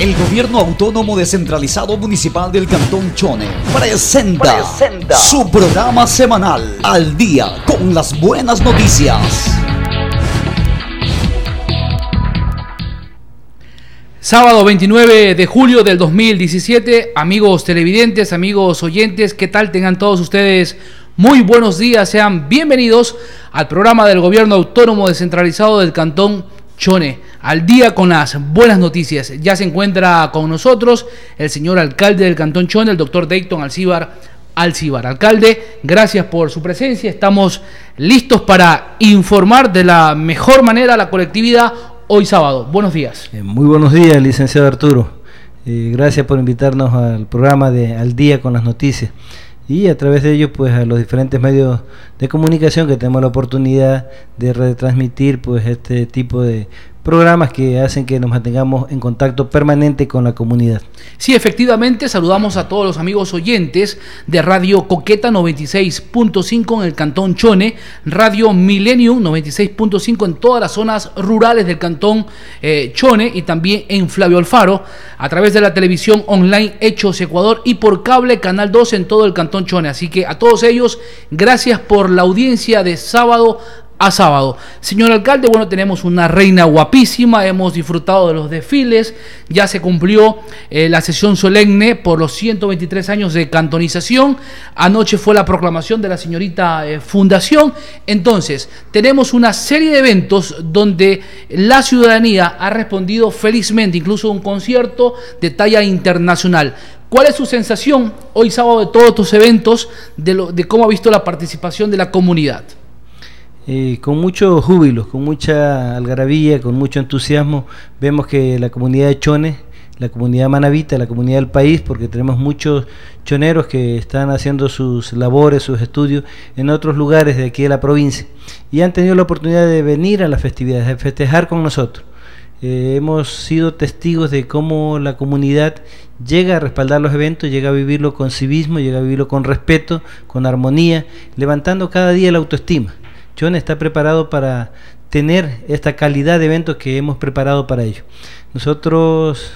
El gobierno autónomo descentralizado municipal del Cantón Chone presenta, presenta, su programa semanal al día con las buenas noticias. Sábado 29 de julio del 2017, amigos televidentes, amigos oyentes, ¿qué tal tengan todos ustedes? Muy buenos días, sean bienvenidos al programa del gobierno autónomo descentralizado del Cantón Chone, al día con las buenas noticias. Ya se encuentra con nosotros el señor alcalde del Cantón Chone, el doctor Dayton Alcibar Alcibar. Alcalde, gracias por su presencia. Estamos listos para informar de la mejor manera a la colectividad hoy sábado. Buenos días. Eh, muy buenos días, licenciado Arturo. Eh, gracias por invitarnos al programa de Al día con las noticias y a través de ello pues a los diferentes medios de comunicación que tenemos la oportunidad de retransmitir pues este tipo de programas que hacen que nos mantengamos en contacto permanente con la comunidad. Sí, efectivamente, saludamos a todos los amigos oyentes de Radio Coqueta 96.5 en el Cantón Chone, Radio Millennium 96.5 en todas las zonas rurales del Cantón eh, Chone y también en Flavio Alfaro, a través de la televisión online Hechos Ecuador y por cable Canal 2 en todo el Cantón Chone. Así que a todos ellos, gracias por la audiencia de sábado a sábado. Señor alcalde, bueno, tenemos una reina guapísima, hemos disfrutado de los desfiles, ya se cumplió eh, la sesión solemne por los 123 años de cantonización, anoche fue la proclamación de la señorita eh, Fundación, entonces tenemos una serie de eventos donde la ciudadanía ha respondido felizmente, incluso un concierto de talla internacional. ¿Cuál es su sensación hoy sábado de todos estos eventos, de, lo, de cómo ha visto la participación de la comunidad? Eh, con mucho júbilo, con mucha algarabía, con mucho entusiasmo, vemos que la comunidad de Chones, la comunidad manavita, la comunidad del país, porque tenemos muchos choneros que están haciendo sus labores, sus estudios en otros lugares de aquí de la provincia y han tenido la oportunidad de venir a las festividades, de festejar con nosotros. Eh, hemos sido testigos de cómo la comunidad llega a respaldar los eventos, llega a vivirlo con civismo, llega a vivirlo con respeto, con armonía, levantando cada día la autoestima. Chone está preparado para tener esta calidad de eventos que hemos preparado para ello. Nosotros,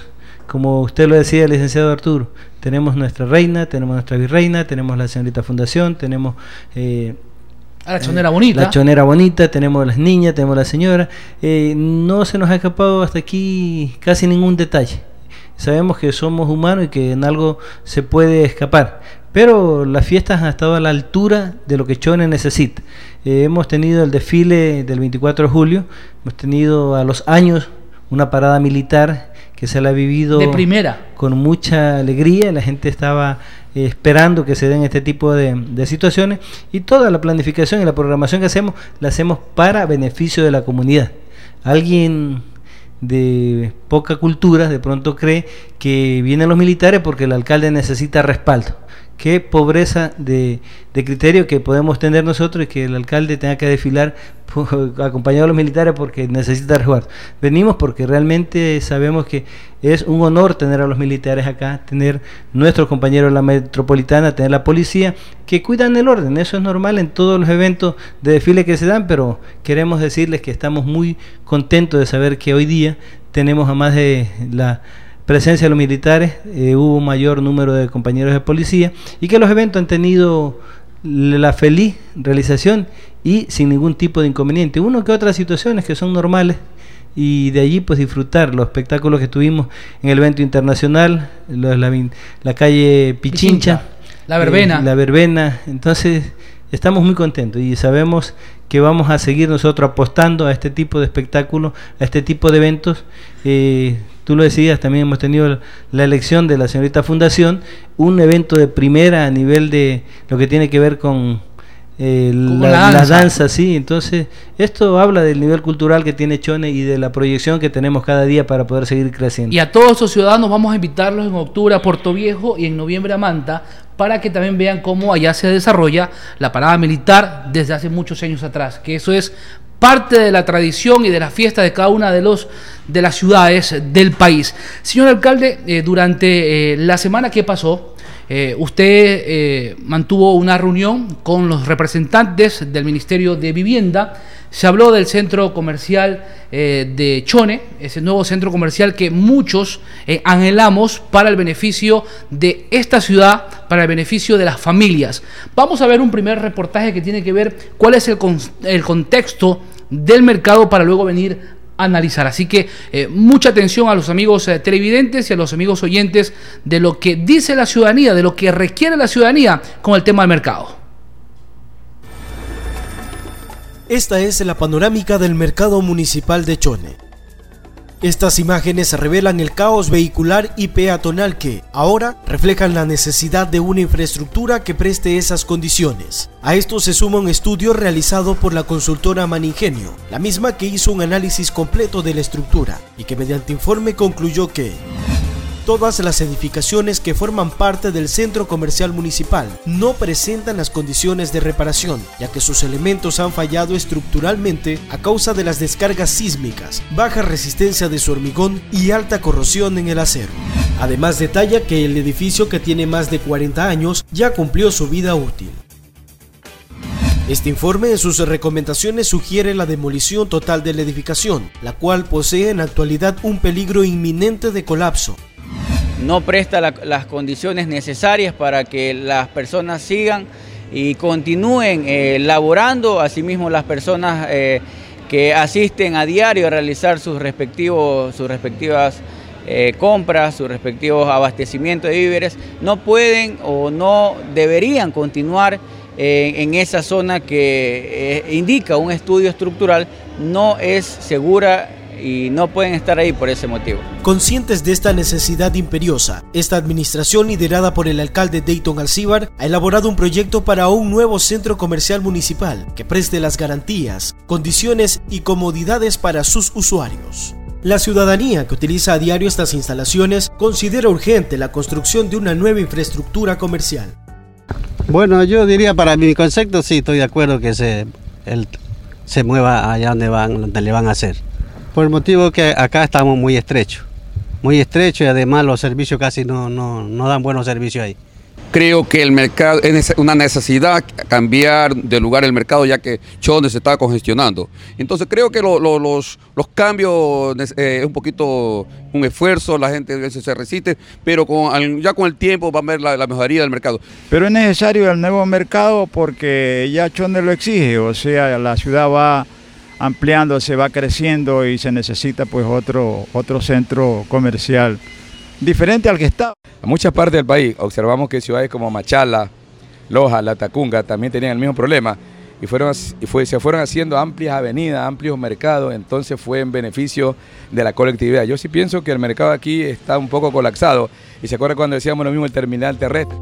como usted lo decía, licenciado Arturo, tenemos nuestra reina, tenemos nuestra virreina, tenemos la señorita fundación, tenemos... Eh, la chonera bonita. La chonera bonita, tenemos las niñas, tenemos la señora. Eh, no se nos ha escapado hasta aquí casi ningún detalle. Sabemos que somos humanos y que en algo se puede escapar. Pero las fiestas han estado a la altura de lo que Chone necesita. Eh, hemos tenido el desfile del 24 de julio, hemos tenido a los años una parada militar que se la ha vivido de primera. con mucha alegría, la gente estaba eh, esperando que se den este tipo de, de, situaciones y toda la planificación y la programación que hacemos la hacemos para beneficio de la comunidad. Alguien de poca cultura de pronto cree que vienen los militares porque el alcalde necesita respaldo qué pobreza de, criterio que podemos tener nosotros y que el alcalde tenga que desfilar acompañado a los militares porque necesita resguardo. Venimos porque realmente sabemos que es un honor tener a los militares acá, tener nuestros compañeros de la metropolitana, tener la policía que cuidan el orden. Eso es normal en todos los eventos de desfile que se dan, pero queremos decirles que estamos muy contentos de saber que hoy día tenemos a más de la presencia de los militares, eh, hubo mayor número de compañeros de policía y que los eventos han tenido la feliz realización y sin ningún tipo de inconveniente. Uno que otras situaciones que son normales y de allí pues disfrutar los espectáculos que tuvimos en el evento internacional, la, calle Pichincha, la verbena. Eh, la verbena, entonces estamos muy contentos y sabemos que vamos a seguir nosotros apostando a este tipo de espectáculos, a este tipo de eventos. Eh, tú lo decías, también hemos tenido la elección de la señorita Fundación, un evento de primera a nivel de lo que tiene que ver con eh, la, danza. sí. Entonces, esto habla del nivel cultural que tiene Chone y de la proyección que tenemos cada día para poder seguir creciendo. Y a todos los ciudadanos vamos a invitarlos en octubre a Puerto Viejo y en noviembre a Manta para que también vean cómo allá se desarrolla la parada militar desde hace muchos años atrás, que eso es parte de la tradición y de la fiesta de cada una de, de las ciudades del país. Señor alcalde, eh, durante eh, la semana que pasó, Eh, usted eh, mantuvo una reunión con los representantes del Ministerio de Vivienda. Se habló del centro comercial eh, de Chone, ese nuevo centro comercial que muchos anhelamos para el beneficio de esta ciudad, para el beneficio de las familias. Vamos a ver un primer reportaje que tiene que ver cuál es el, el contexto del mercado para luego venir analizar. Así que eh, mucha atención a los amigos eh, televidentes y a los amigos oyentes de lo que dice la ciudadanía, de lo que requiere la ciudadanía con el tema del mercado. Esta es la panorámica del mercado municipal de Chone. Estas imágenes revelan el caos vehicular y peatonal que, ahora, reflejan la necesidad de una infraestructura que preste esas condiciones. A esto se suma un estudio realizado por la consultora Maningenio, la misma que hizo un análisis completo de la estructura y que mediante informe concluyó que Todas las edificaciones que forman parte del centro comercial municipal no presentan las condiciones de reparación, ya que sus elementos han fallado estructuralmente a causa de las descargas sísmicas, baja resistencia de su hormigón y alta corrosión en el acero. Además detalla que el edificio que tiene más de 40 años ya cumplió su vida útil. Este informe en sus recomendaciones sugiere la demolición total de la edificación, la cual posee en la actualidad un peligro inminente de colapso, no presta las condiciones necesarias para que las personas sigan y continúen eh, laborando, asimismo las personas eh, que asisten a diario a realizar sus, respectivos, sus respectivas eh, compras, sus respectivos abastecimientos de víveres, no pueden o no deberían continuar en esa zona que indica un estudio estructural, no es segura y no pueden estar ahí por ese motivo. Conscientes de esta necesidad imperiosa, esta administración liderada por el alcalde Dayton Alcibar ha elaborado un proyecto para un nuevo centro comercial municipal que preste las garantías, condiciones y comodidades para sus usuarios. La ciudadanía que utiliza a diario estas instalaciones considera urgente la construcción de una nueva infraestructura comercial. Bueno, yo diría para mi concepto sí estoy de acuerdo que se, se mueva allá donde, van, donde le van a hacer por el motivo que acá estamos muy estrechos, muy estrechos y además los servicios casi no, no, dan buenos servicios ahí. Creo que el mercado es una necesidad cambiar de lugar el mercado ya que Chone se está congestionando. Entonces creo que los, los, cambios eh, es un poquito un esfuerzo, la gente a veces se resiste, pero con, ya con el tiempo va a ver la, la, mejoría del mercado. Pero es necesario el nuevo mercado porque ya Chone lo exige, o sea, la ciudad va ampliándose, va creciendo y se necesita pues otro, otro centro comercial diferente al que está. En muchas partes del país observamos que ciudades como Machala, Loja, La Tacunga también tenían el mismo problema y, fueron, y fue, se fueron haciendo amplias avenidas, amplios mercados, entonces fue en beneficio de la colectividad. Yo sí pienso que el mercado aquí está un poco colapsado y se acuerda cuando decíamos lo mismo el terminal terrestre.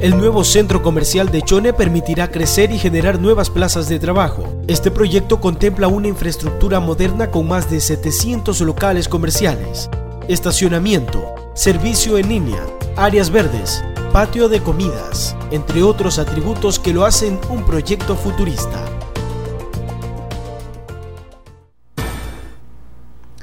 El nuevo centro comercial de Chone permitirá crecer y generar nuevas plazas de trabajo. Este proyecto contempla una infraestructura moderna con más de 700 locales comerciales, estacionamiento, servicio en línea, áreas verdes, patio de comidas, entre otros atributos que lo hacen un proyecto futurista.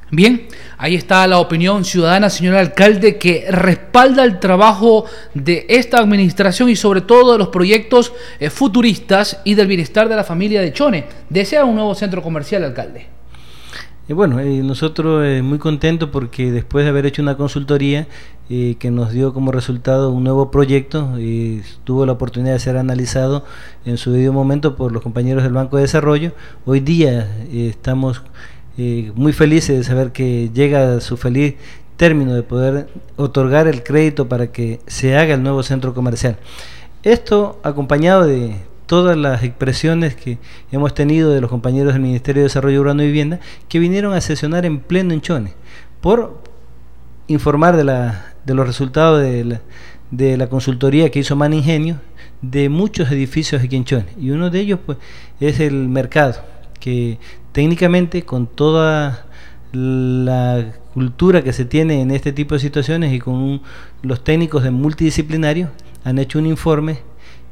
Bien, Ahí está la opinión ciudadana, señor alcalde, que respalda el trabajo de esta administración y sobre todo de los proyectos eh, futuristas y del bienestar de la familia de Chone. ¿Desea un nuevo centro comercial, alcalde? Y bueno, eh, nosotros eh, muy contentos porque después de haber hecho una consultoría que nos dio como resultado un nuevo proyecto, y tuvo la oportunidad de ser analizado en su debido momento por los compañeros del Banco de Desarrollo, hoy día estamos muy felices de saber que llega su feliz término de poder otorgar el crédito para que se haga el nuevo centro comercial. Esto acompañado de todas las expresiones que hemos tenido de los compañeros del Ministerio de Desarrollo Urbano y Vivienda que vinieron a sesionar en pleno en Chone por informar de, la, de los resultados de la, de la consultoría que hizo Man Ingenio de muchos edificios aquí en Chone y uno de ellos pues es el mercado que técnicamente con toda la cultura que se tiene en este tipo de situaciones y con los técnicos de multidisciplinario han hecho un informe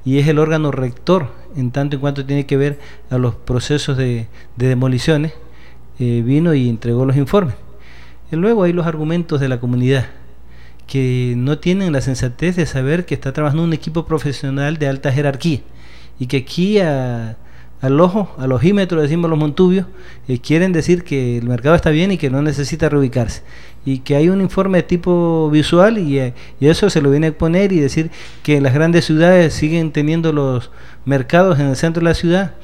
y es el órgano rector en tanto en cuanto tiene que ver a los procesos de, demoliciones, eh, vino y entregó los informes. Y luego hay los argumentos de la comunidad, que no tienen la sensatez de saber que está trabajando un equipo profesional de alta jerarquía y que aquí a, al ojo, al ojímetro, decimos los montubios, eh, quieren decir que el mercado está bien y que no necesita reubicarse. Y que hay un informe de tipo visual y, eh, y eso se lo viene a poner y decir que las grandes ciudades siguen teniendo los mercados en el centro de la ciudad.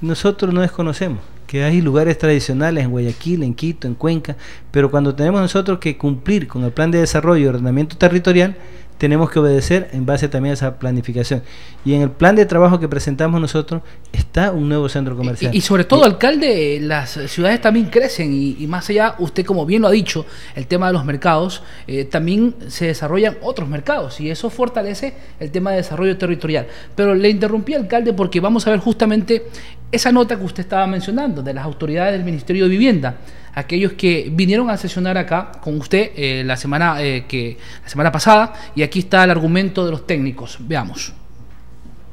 Nosotros no desconocemos que hay lugares tradicionales en Guayaquil, en Quito, en Cuenca, pero cuando tenemos nosotros que cumplir con el plan de desarrollo y ordenamiento territorial, tenemos que obedecer en base también a esa planificación. Y en el plan de trabajo que presentamos nosotros está un nuevo centro comercial. Y, sobre todo, alcalde, las ciudades también crecen y, más allá, usted como bien lo ha dicho, el tema de los mercados, eh, también se desarrollan otros mercados y eso fortalece el tema de desarrollo territorial. Pero le interrumpí, alcalde, porque vamos a ver justamente esa nota que usted estaba mencionando de las autoridades del Ministerio de Vivienda aquellos que vinieron a sesionar acá con usted eh, la, semana, eh, que, la semana pasada y aquí está el argumento de los técnicos. Veamos.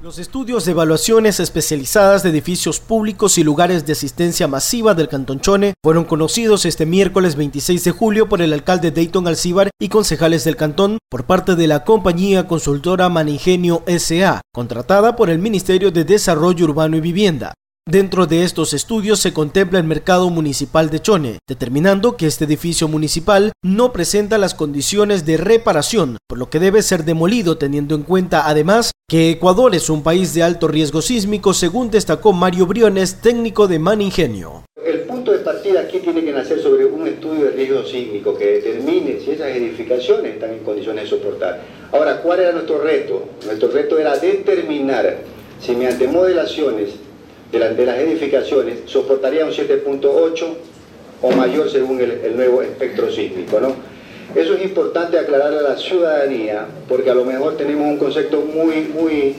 Los estudios de evaluaciones especializadas de edificios públicos y lugares de asistencia masiva del Cantón Chone fueron conocidos este miércoles 26 de julio por el alcalde Dayton Alcibar y concejales del cantón por parte de la compañía consultora Maningenio SA, contratada por el Ministerio de Desarrollo Urbano y Vivienda. Dentro de estos estudios se contempla el mercado municipal de Chone, determinando que este edificio municipal no presenta las condiciones de reparación, por lo que debe ser demolido teniendo en cuenta además que Ecuador es un país de alto riesgo sísmico, según destacó Mario Briones, técnico de Maningenio. El punto de partida aquí tiene que nacer sobre un estudio de riesgo sísmico que determine si esas edificaciones están en condiciones de soportar. Ahora, ¿cuál era nuestro reto? Nuestro reto era determinar si mediante modelaciones de, las edificaciones soportaría un 7.8 o mayor según el, nuevo espectro sísmico. ¿no? Eso es importante aclarar a la ciudadanía porque a lo mejor tenemos un concepto muy, muy,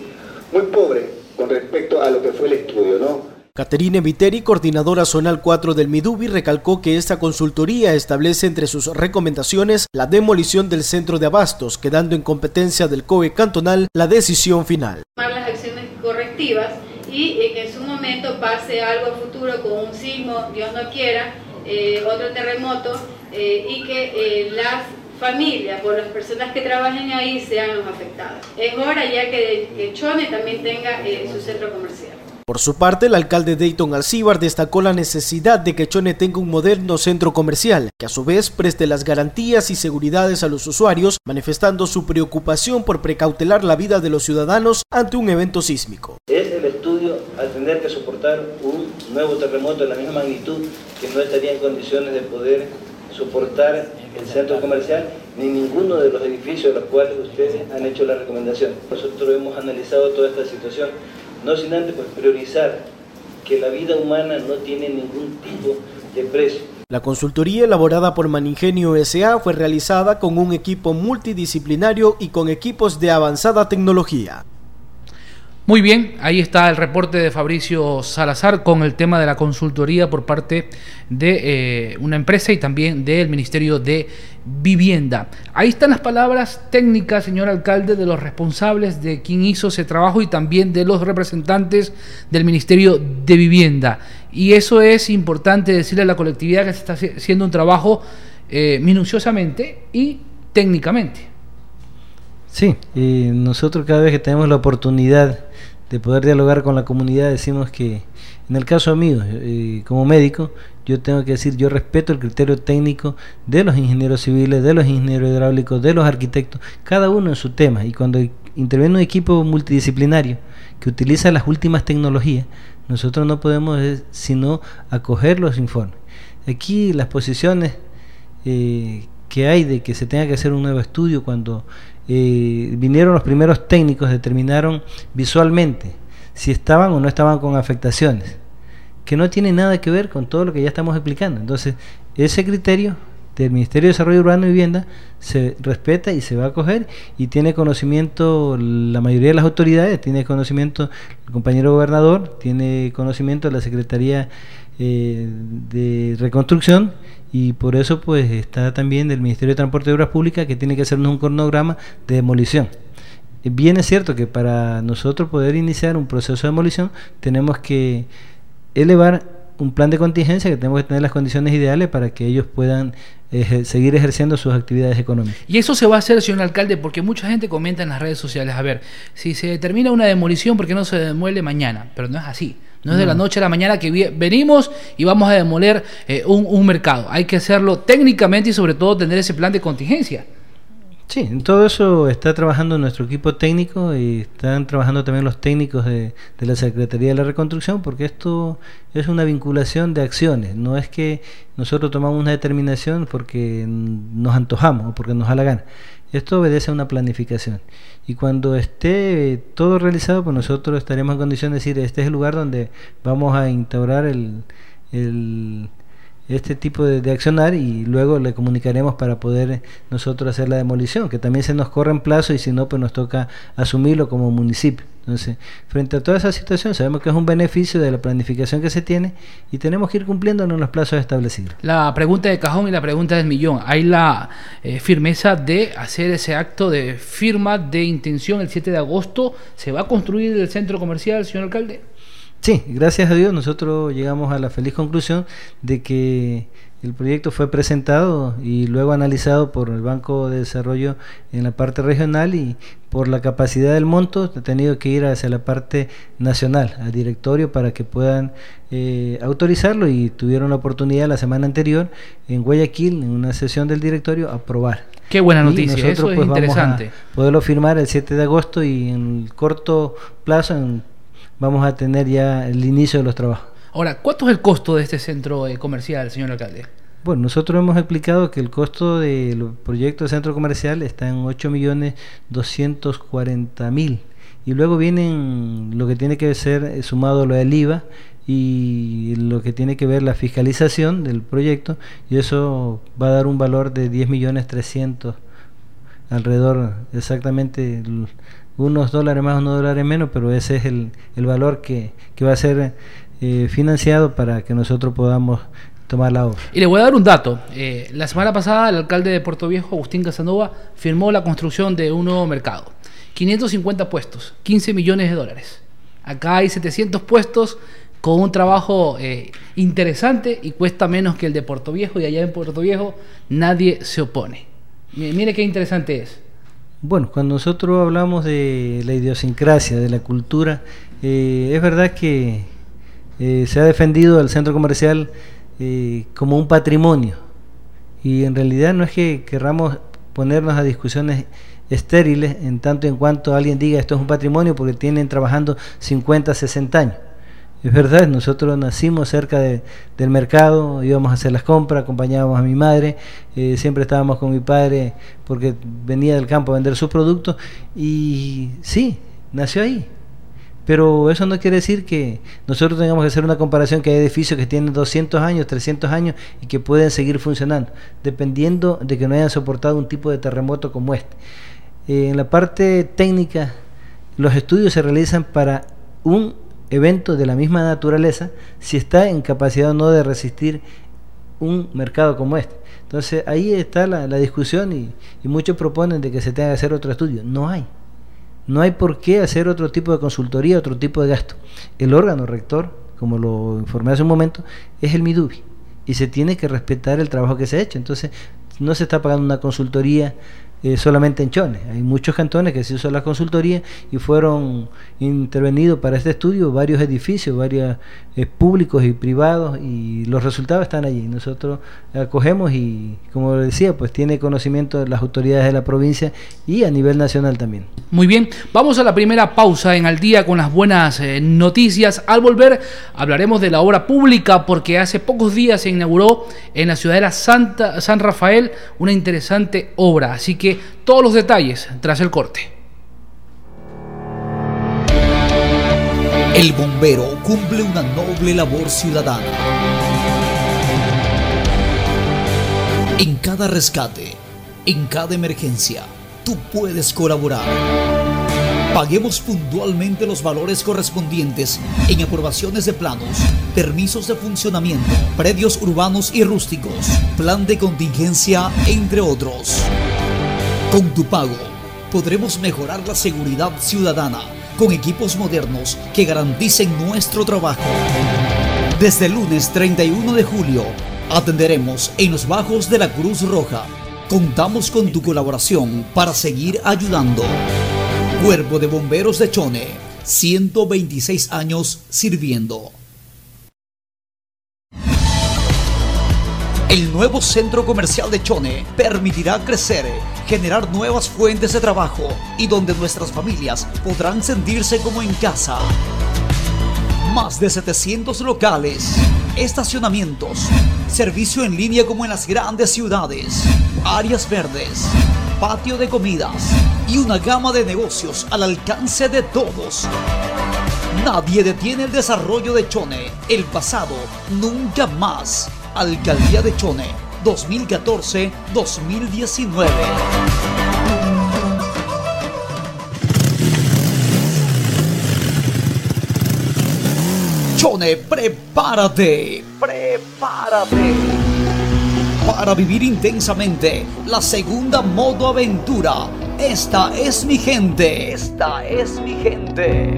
muy pobre con respecto a lo que fue el estudio. ¿no? Caterine Viteri, coordinadora zonal 4 del Midubi, recalcó que esta consultoría establece entre sus recomendaciones la demolición del centro de abastos, quedando en competencia del COE cantonal la decisión final. Las acciones correctivas y en que en su momento pase algo futuro con un sismo, Dios no quiera, eh, otro terremoto eh, y que eh, las familias o las personas que trabajen ahí sean los afectados. Es hora ya que, que Chone también tenga su centro comercial. Por su parte, el alcalde Dayton Alcibar destacó la necesidad de que Chone tenga un moderno centro comercial, que a su vez preste las garantías y seguridades a los usuarios, manifestando su preocupación por precautelar la vida de los ciudadanos ante un evento sísmico. Al tener que soportar un nuevo terremoto de la misma magnitud que no estaría en condiciones de poder soportar el centro comercial ni ninguno de los edificios de los cuales ustedes han hecho la recomendación. Nosotros hemos analizado toda esta situación no sin antes pues, priorizar que la vida humana no tiene ningún tipo de precio. La consultoría elaborada por Maningenio SA fue realizada con un equipo multidisciplinario y con equipos de avanzada tecnología. Muy bien, ahí está el reporte de Fabricio Salazar con el tema de la consultoría por parte de eh, una empresa y también del Ministerio de Vivienda. Ahí están las palabras técnicas, señor alcalde, de los responsables de quien hizo ese trabajo y también de los representantes del Ministerio de Vivienda. Y eso es importante decirle a la colectividad que se está haciendo un trabajo eh, minuciosamente y técnicamente. Sí, y nosotros cada vez que tenemos la oportunidad de poder dialogar con la comunidad, decimos que en el caso mío, eh, como médico, yo tengo que decir, yo respeto el criterio técnico de los ingenieros civiles, de los ingenieros hidráulicos, de los arquitectos, cada uno en su tema. Y cuando interviene un equipo multidisciplinario que utiliza las últimas tecnologías, nosotros no podemos eh, sino acoger los informes. Aquí las posiciones eh, que hay de que se tenga que hacer un nuevo estudio cuando eh, vinieron los primeros técnicos, determinaron visualmente si estaban o no estaban con afectaciones, que no tiene nada que ver con todo lo que ya estamos explicando. Entonces, ese criterio del Ministerio de Desarrollo Urbano y Vivienda se respeta y se va a coger y tiene conocimiento la mayoría de las autoridades, tiene conocimiento el compañero gobernador, tiene conocimiento la Secretaría eh, de Reconstrucción y por eso pues está también del Ministerio de Transporte y Obras Públicas que tiene que hacernos un cronograma de demolición. Bien es cierto que para nosotros poder iniciar un proceso de demolición tenemos que elevar un plan de contingencia que tenemos que tener las condiciones ideales para que ellos puedan seguir ejerciendo sus actividades económicas. Y eso se va a hacer, señor alcalde, porque mucha gente comenta en las redes sociales, a ver, si se determina una demolición, ¿por qué no se demuele mañana? Pero no es así. No es de la noche a la mañana que venimos y vamos a demoler eh, un, un mercado. Hay que hacerlo técnicamente y sobre todo tener ese plan de contingencia. Sí, en todo eso está trabajando nuestro equipo técnico y están trabajando también los técnicos de, la Secretaría de la Reconstrucción, porque esto es una vinculación de acciones, no es que nosotros tomamos una determinación porque nos antojamos o porque nos da la gana. Esto obedece a una planificación. Y cuando esté todo realizado, pues nosotros estaremos en condición de decir, este es el lugar donde vamos a instaurar el, el este tipo de, accionar y luego le comunicaremos para poder nosotros hacer la demolición, que también se nos corre en plazo y si no, pues nos toca asumirlo como municipio. Entonces, frente a toda esa situación, sabemos que es un beneficio de la planificación que se tiene y tenemos que ir cumpliendo en los plazos establecidos. La pregunta de cajón y la pregunta del millón. ¿Hay la eh, firmeza de hacer ese acto de firma de intención el 7 de agosto? ¿Se va a construir el centro comercial, señor alcalde? Sí, gracias a Dios nosotros llegamos a la feliz conclusión de que el proyecto fue presentado y luego analizado por el Banco de Desarrollo en la parte regional y por la capacidad del monto ha tenido que ir hacia la parte nacional, al directorio, para que puedan eh, autorizarlo y tuvieron la oportunidad la semana anterior en Guayaquil, en una sesión del directorio, aprobar. Qué buena noticia, eso es pues, interesante. poderlo firmar el 7 de agosto y en corto plazo, en vamos a tener ya el inicio de los trabajos. Ahora, ¿cuánto es el costo de este centro eh, comercial, señor alcalde? Bueno, nosotros hemos explicado que el costo del proyecto de centro comercial está en 8.240.000 y luego vienen lo que tiene que ser eh, sumado lo del IVA y lo que tiene que ver la fiscalización del proyecto y eso va a dar un valor de 10.300.000 alrededor exactamente unos dólares más, unos dólares menos, pero ese es el, el valor que, que, va a ser eh, financiado para que nosotros podamos tomar la obra. Y le voy a dar un dato. Eh, la semana pasada el alcalde de Puerto Viejo, Agustín Casanova, firmó la construcción de un nuevo mercado. 550 puestos, 15 millones de dólares. Acá hay 700 puestos con un trabajo eh, interesante y cuesta menos que el de Puerto Viejo y allá en Puerto Viejo nadie se opone. Mire qué interesante es. Bueno, cuando nosotros hablamos de la idiosincrasia, de la cultura, eh, es verdad que eh, se ha defendido al centro comercial eh, como un patrimonio y en realidad no es que querramos ponernos a discusiones estériles en tanto en cuanto alguien diga esto es un patrimonio porque tienen trabajando 50, 60 años. Es verdad, nosotros nacimos cerca de, del mercado, íbamos a hacer las compras, acompañábamos a mi madre, eh, siempre estábamos con mi padre porque venía del campo a vender sus productos y sí, nació ahí. Pero eso no quiere decir que nosotros tengamos que hacer una comparación que hay edificios que tienen 200 años, 300 años y que pueden seguir funcionando, dependiendo de que no hayan soportado un tipo de terremoto como este. Eh, en la parte técnica, los estudios se realizan para un evento de la misma naturaleza si está en capacidad o no de resistir un mercado como este. Entonces ahí está la, discusión y, y, muchos proponen de que se tenga que hacer otro estudio. No hay. No hay por qué hacer otro tipo de consultoría, otro tipo de gasto. El órgano rector, como lo informé hace un momento, es el MIDUBI y se tiene que respetar el trabajo que se ha hecho. Entonces no se está pagando una consultoría eh, solamente en Chones. Hay muchos cantones que se usan la consultoría y fueron intervenidos para este estudio varios edificios, varios eh, públicos y privados y los resultados están allí. Nosotros acogemos y, como decía, pues tiene conocimiento de las autoridades de la provincia y a nivel nacional también. Muy bien, vamos a la primera pausa en Al día con las buenas eh, noticias. Al volver hablaremos de la obra pública porque hace pocos días se inauguró en la ciudadela Santa, San Rafael una interesante obra. Así que todos los detalles tras el corte. El bombero cumple una noble labor ciudadana. En cada rescate, en cada emergencia, tú puedes colaborar. Paguemos puntualmente los valores correspondientes en aprobaciones de planos, permisos de funcionamiento, predios urbanos y rústicos, plan de contingencia, entre otros. Con tu pago podremos mejorar la seguridad ciudadana con equipos modernos que garanticen nuestro trabajo. Desde el lunes 31 de julio, Atenderemos en los bajos de la Cruz Roja. Contamos con tu colaboración para seguir ayudando. Cuerpo de Bomberos de Chone, 126 años sirviendo. El nuevo centro comercial de Chone permitirá crecer, generar nuevas fuentes de trabajo y donde nuestras familias podrán sentirse como en casa. Más de 700 locales, estacionamientos, servicio en línea como en las grandes ciudades, áreas verdes, patio de comidas y una gama de negocios al alcance de todos. Nadie detiene el desarrollo de Chone. El pasado nunca más. Alcaldía de Chone 2014-2019. Chone, prepárate, prepárate para vivir intensamente la segunda modo aventura. Esta es mi gente, esta es mi gente.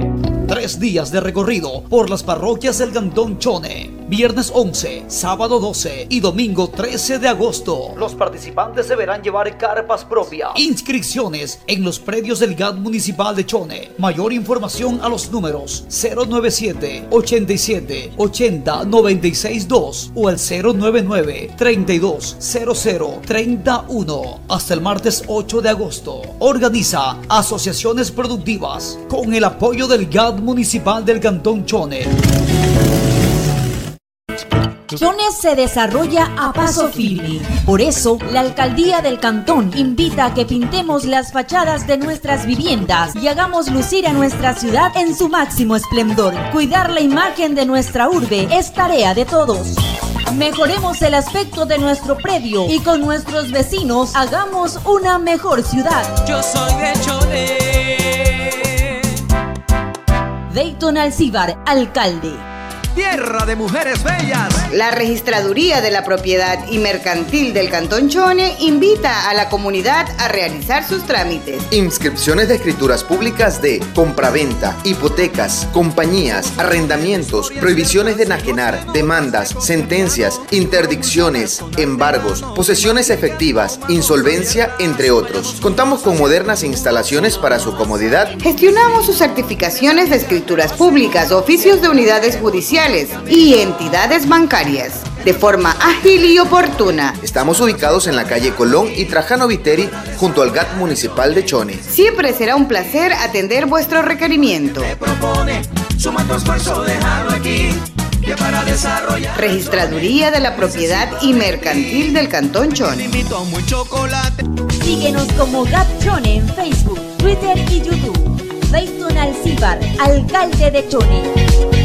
Tres días de recorrido por las parroquias del Cantón Chone. Viernes 11, sábado 12 y domingo 13 de agosto. Los participantes deberán llevar carpas propias. Inscripciones en los predios del GAT Municipal de Chone. Mayor información a los números 097 87 80 96 2 o el 099 32 00 31 hasta el martes 8 de agosto. Organiza Asociaciones Productivas con el apoyo del GAT Municipal del Cantón Chone. Chone se desarrolla a paso firme. Por eso, la alcaldía del cantón invita a que pintemos las fachadas de nuestras viviendas y hagamos lucir a nuestra ciudad en su máximo esplendor. Cuidar la imagen de nuestra urbe es tarea de todos. Mejoremos el aspecto de nuestro predio y con nuestros vecinos hagamos una mejor ciudad. Yo soy de Chone. Dayton Alcibar, alcalde tierra de mujeres bellas. La Registraduría de la Propiedad y Mercantil del Cantón Chone invita a la comunidad a realizar sus trámites. Inscripciones de escrituras públicas de compraventa, hipotecas, compañías, arrendamientos, prohibiciones de enajenar, demandas, sentencias, interdicciones, embargos, posesiones efectivas, insolvencia, entre otros. Contamos con modernas instalaciones para su comodidad. Gestionamos sus certificaciones de escrituras públicas, oficios de unidades judiciales y entidades bancarias de forma ágil y oportuna. Estamos ubicados en la calle Colón y Trajano Viteri junto al GAT municipal de Chone. Siempre será un placer atender vuestro requerimiento. Registraduría de la Propiedad y Mercantil del Cantón Chone. Síguenos como GAT Chone en Facebook, Twitter y YouTube. Dayton Alcibar, alcalde de Chone.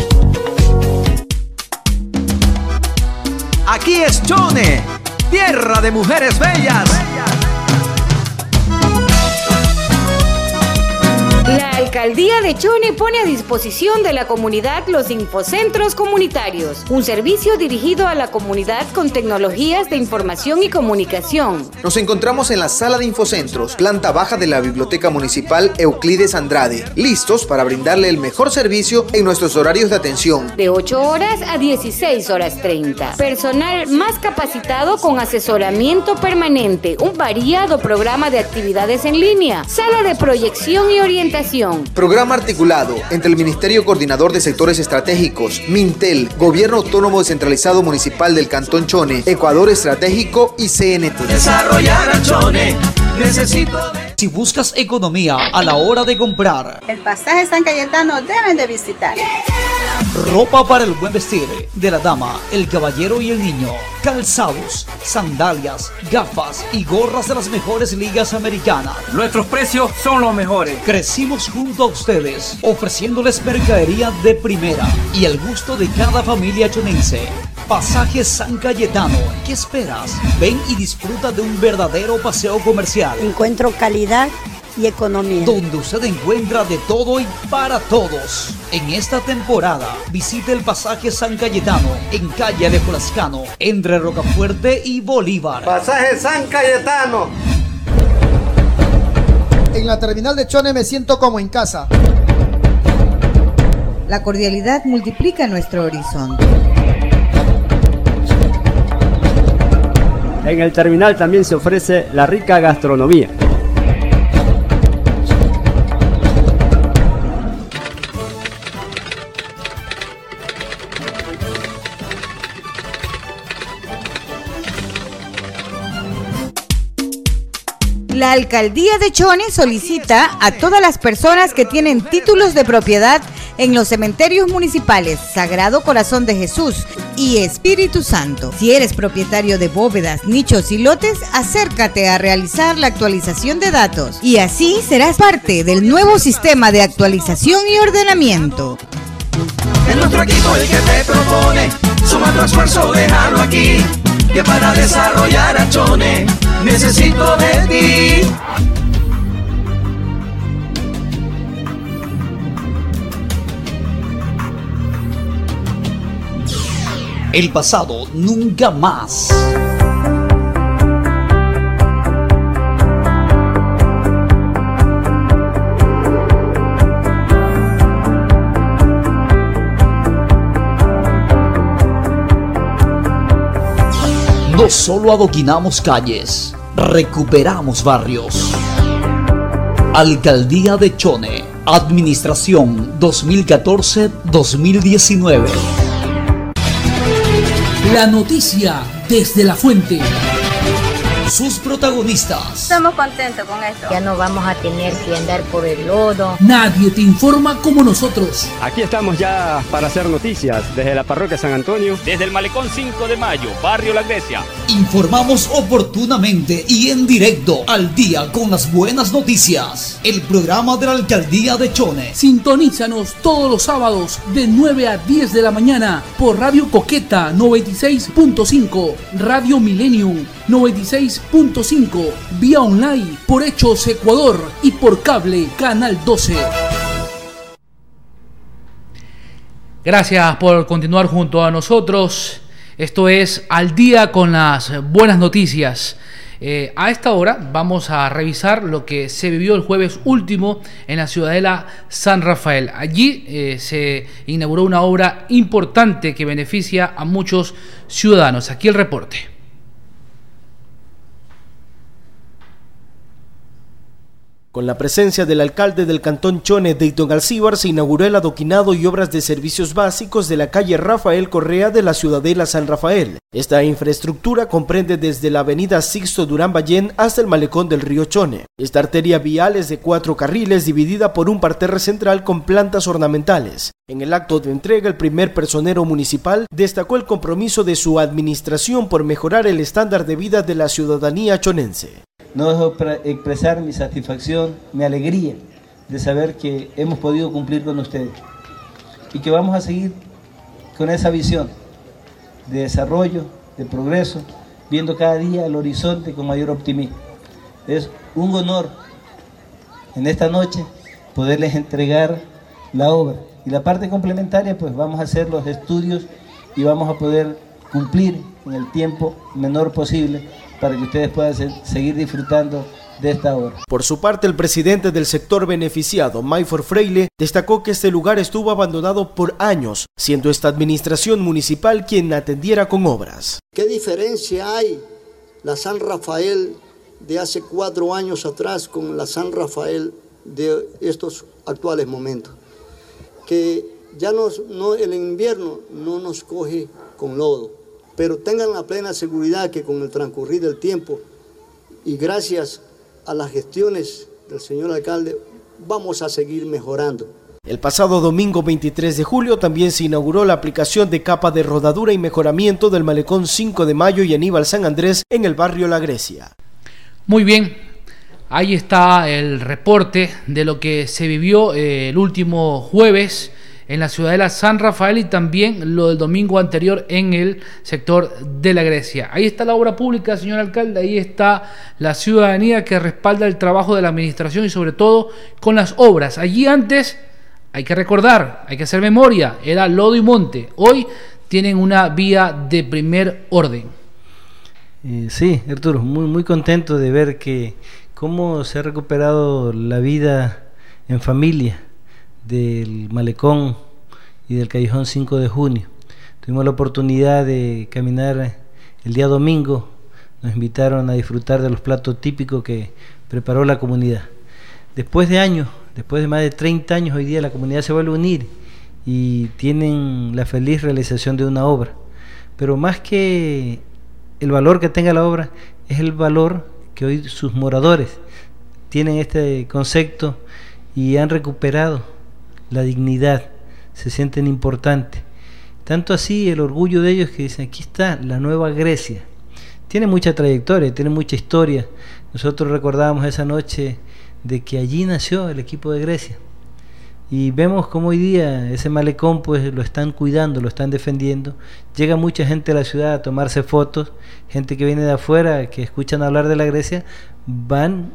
Aquí es Chone, tierra de mujeres bellas. La alcaldía de Chone pone a disposición de la comunidad los infocentros comunitarios, un servicio dirigido a la comunidad con tecnologías de información y comunicación. Nos encontramos en la sala de infocentros, planta baja de la Biblioteca Municipal Euclides Andrade, listos para brindarle el mejor servicio en nuestros horarios de atención. De 8 horas a 16 horas 30. Personal más capacitado con asesoramiento permanente, un variado programa de actividades en línea, sala de proyección y orientación Programa articulado entre el Ministerio Coordinador de Sectores Estratégicos, Mintel, Gobierno Autónomo Descentralizado Municipal del Cantón Chone, Ecuador Estratégico y CNT. Desarrollar a Chone, necesito Si buscas economía a la hora de comprar, el pasaje San Cayetano deben de visitar. Ropa para el buen vestir de la dama, el caballero y el niño. Calzados, sandalias, gafas y gorras de las mejores ligas americanas. Nuestros precios son los mejores. Crecimos junto a ustedes, ofreciéndoles mercadería de primera y el gusto de cada familia chonense. Pasaje San Cayetano. ¿Qué esperas? Ven y disfruta de un verdadero paseo comercial. Encuentro calidad y economía. Donde usted encuentra de todo y para todos. En esta temporada, visite el pasaje San Cayetano en calle Alejo entre Rocafuerte y Bolívar. Pasaje San Cayetano. En la terminal de Chone me siento como en casa. La cordialidad multiplica nuestro horizonte. En el terminal también se ofrece la rica gastronomía. La alcaldía de Chone solicita a todas las personas que tienen títulos de propiedad en los cementerios municipales Sagrado Corazón de Jesús y Espíritu Santo. Si eres propietario de bóvedas, nichos y lotes, acércate a realizar la actualización de datos y así serás parte del nuevo sistema de actualización y ordenamiento. Es nuestro equipo el que te propone, suma esfuerzo, déjalo aquí, que para desarrollar a Chone necesito de ti. El pasado nunca más. No solo adoquinamos calles, recuperamos barrios. Alcaldía de Chone, Administración 2014-2019. La noticia desde la fuente. Protagonistas. Estamos contentos con esto. Ya no vamos a tener que andar por el lodo. Nadie te informa como nosotros. Aquí estamos ya para hacer noticias desde la parroquia San Antonio. Desde el Malecón 5 de Mayo, Barrio La Grecia. Informamos oportunamente y en directo al día con las buenas noticias. El programa de la Alcaldía de Chone. Sintonízanos todos los sábados de 9 a 10 de la mañana por Radio Coqueta 96.5, Radio Millennium 96.5, vía online por Hechos Ecuador y por cable Canal 12. Gracias por continuar junto a nosotros. Esto es Al día con las buenas noticias. Eh, a esta hora vamos a revisar lo que se vivió el jueves último en la ciudadela San Rafael. Allí eh, se inauguró una obra importante que beneficia a muchos ciudadanos. Aquí el reporte. Con la presencia del alcalde del cantón Chone, Dayton Alcíbar, se inauguró el adoquinado y obras de servicios básicos de la calle Rafael Correa de la Ciudadela San Rafael. Esta infraestructura comprende desde la avenida Sixto Durán Ballén hasta el malecón del río Chone. Esta arteria vial es de cuatro carriles dividida por un parterre central con plantas ornamentales. En el acto de entrega, el primer personero municipal destacó el compromiso de su administración por mejorar el estándar de vida de la ciudadanía chonense. No dejo expresar mi satisfacción, mi alegría de saber que hemos podido cumplir con ustedes y que vamos a seguir con esa visión de desarrollo, de progreso, viendo cada día el horizonte con mayor optimismo. Es un honor en esta noche poderles entregar la obra y la parte complementaria pues vamos a hacer los estudios y vamos a poder cumplir en el tiempo menor posible para que ustedes puedan seguir disfrutando de esta obra. Por su parte, el presidente del sector beneficiado, Mayfor Freile, destacó que este lugar estuvo abandonado por años, siendo esta administración municipal quien atendiera con obras. ¿Qué diferencia hay la San Rafael de hace cuatro años atrás con la San Rafael de estos actuales momentos? Que ya nos, no, el invierno no nos coge con lodo pero tengan la plena seguridad que con el transcurrir del tiempo y gracias a las gestiones del señor alcalde vamos a seguir mejorando. El pasado domingo 23 de julio también se inauguró la aplicación de capa de rodadura y mejoramiento del malecón 5 de mayo y Aníbal San Andrés en el barrio La Grecia. Muy bien, ahí está el reporte de lo que se vivió eh, el último jueves en la ciudadela San Rafael y también lo del domingo anterior en el sector de la Grecia. Ahí está la obra pública, señor alcalde, ahí está la ciudadanía que respalda el trabajo de la administración y sobre todo con las obras. Allí antes, hay que recordar, hay que hacer memoria, era lodo y monte. Hoy tienen una vía de primer orden. Eh, sí, Arturo, muy, muy contento de ver que cómo se ha recuperado la vida en familia del malecón y del callejón 5 de junio. Tuvimos la oportunidad de caminar el día domingo nos invitaron a disfrutar de los platos típicos que preparó la comunidad. Después de años, después de más de 30 años, hoy día la comunidad se vuelve a unir y tienen la feliz realización de una obra. Pero más que el valor que tenga la obra, es el valor que hoy sus moradores tienen este concepto y han recuperado la dignidad, se sienten importantes. Tanto así el orgullo de ellos que dicen, aquí está la nueva Grecia. Tiene mucha trayectoria, tiene mucha historia. Nosotros recordábamos esa noche de que allí nació el equipo de Grecia. Y vemos como hoy día ese malecón pues lo están cuidando, lo están defendiendo. Llega mucha gente a la ciudad a tomarse fotos, gente que viene de afuera, que escuchan hablar de la Grecia, van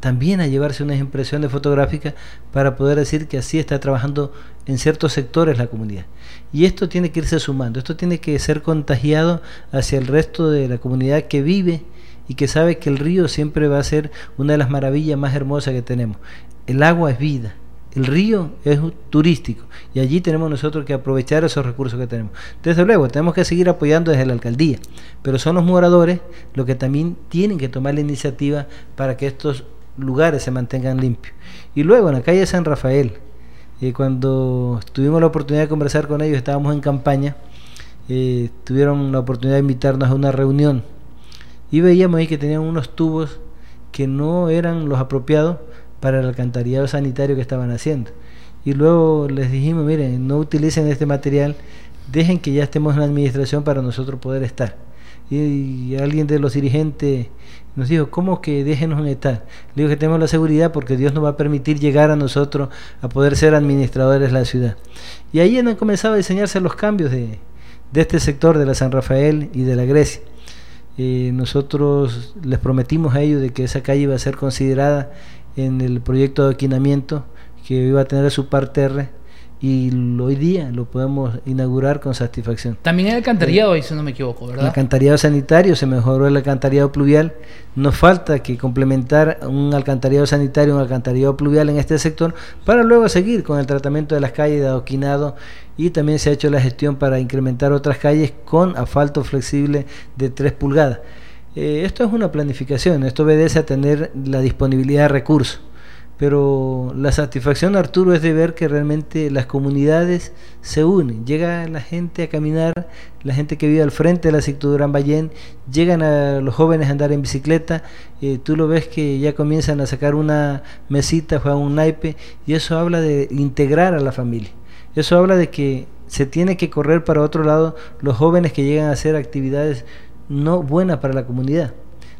también a llevarse unas impresiones fotográficas para poder decir que así está trabajando en ciertos sectores la comunidad. Y esto tiene que irse sumando, esto tiene que ser contagiado hacia el resto de la comunidad que vive y que sabe que el río siempre va a ser una de las maravillas más hermosas que tenemos. El agua es vida, el río es turístico y allí tenemos nosotros que aprovechar esos recursos que tenemos. Desde luego, tenemos que seguir apoyando desde la alcaldía, pero son los moradores los que también tienen que tomar la iniciativa para que estos lugares se mantengan limpios. Y luego en la calle San Rafael, eh, cuando tuvimos la oportunidad de conversar con ellos, estábamos en campaña, eh, tuvieron la oportunidad de invitarnos a una reunión y veíamos ahí que tenían unos tubos que no eran los apropiados para el alcantarillado sanitario que estaban haciendo. Y luego les dijimos, miren, no utilicen este material, dejen que ya estemos en la administración para nosotros poder estar. Y, alguien de los dirigentes nos dijo, ¿cómo que déjenos en estar? Le digo que tenemos la seguridad porque Dios nos va a permitir llegar a nosotros a poder ser administradores de la ciudad. Y ahí han comenzado a diseñarse los cambios de, de este sector de la San Rafael y de la Grecia. Eh, nosotros les prometimos a ellos de que esa calle iba a ser considerada en el proyecto de adoquinamiento que iba a tener su parterre y hoy día lo podemos inaugurar con satisfacción. También el alcantarillado, ahí si no me equivoco, ¿verdad? El alcantarillado sanitario, se mejoró el alcantarillado pluvial. Nos falta que complementar un alcantarillado sanitario, un alcantarillado pluvial en este sector para luego seguir con el tratamiento de las calles de adoquinado y también se ha hecho la gestión para incrementar otras calles con asfalto flexible de 3 pulgadas. Eh, esto es una planificación, esto obedece a tener la disponibilidad de recursos, pero la satisfacción, Arturo, es de ver que realmente las comunidades se unen, llega la gente a caminar, la gente que vive al frente de la sector Gran Ballén, llegan a los jóvenes a andar en bicicleta, eh, tú lo ves que ya comienzan a sacar una mesita, juegan un naipe, y eso habla de integrar a la familia, eso habla de que se tiene que correr para otro lado los jóvenes que llegan a hacer actividades no buena para la comunidad.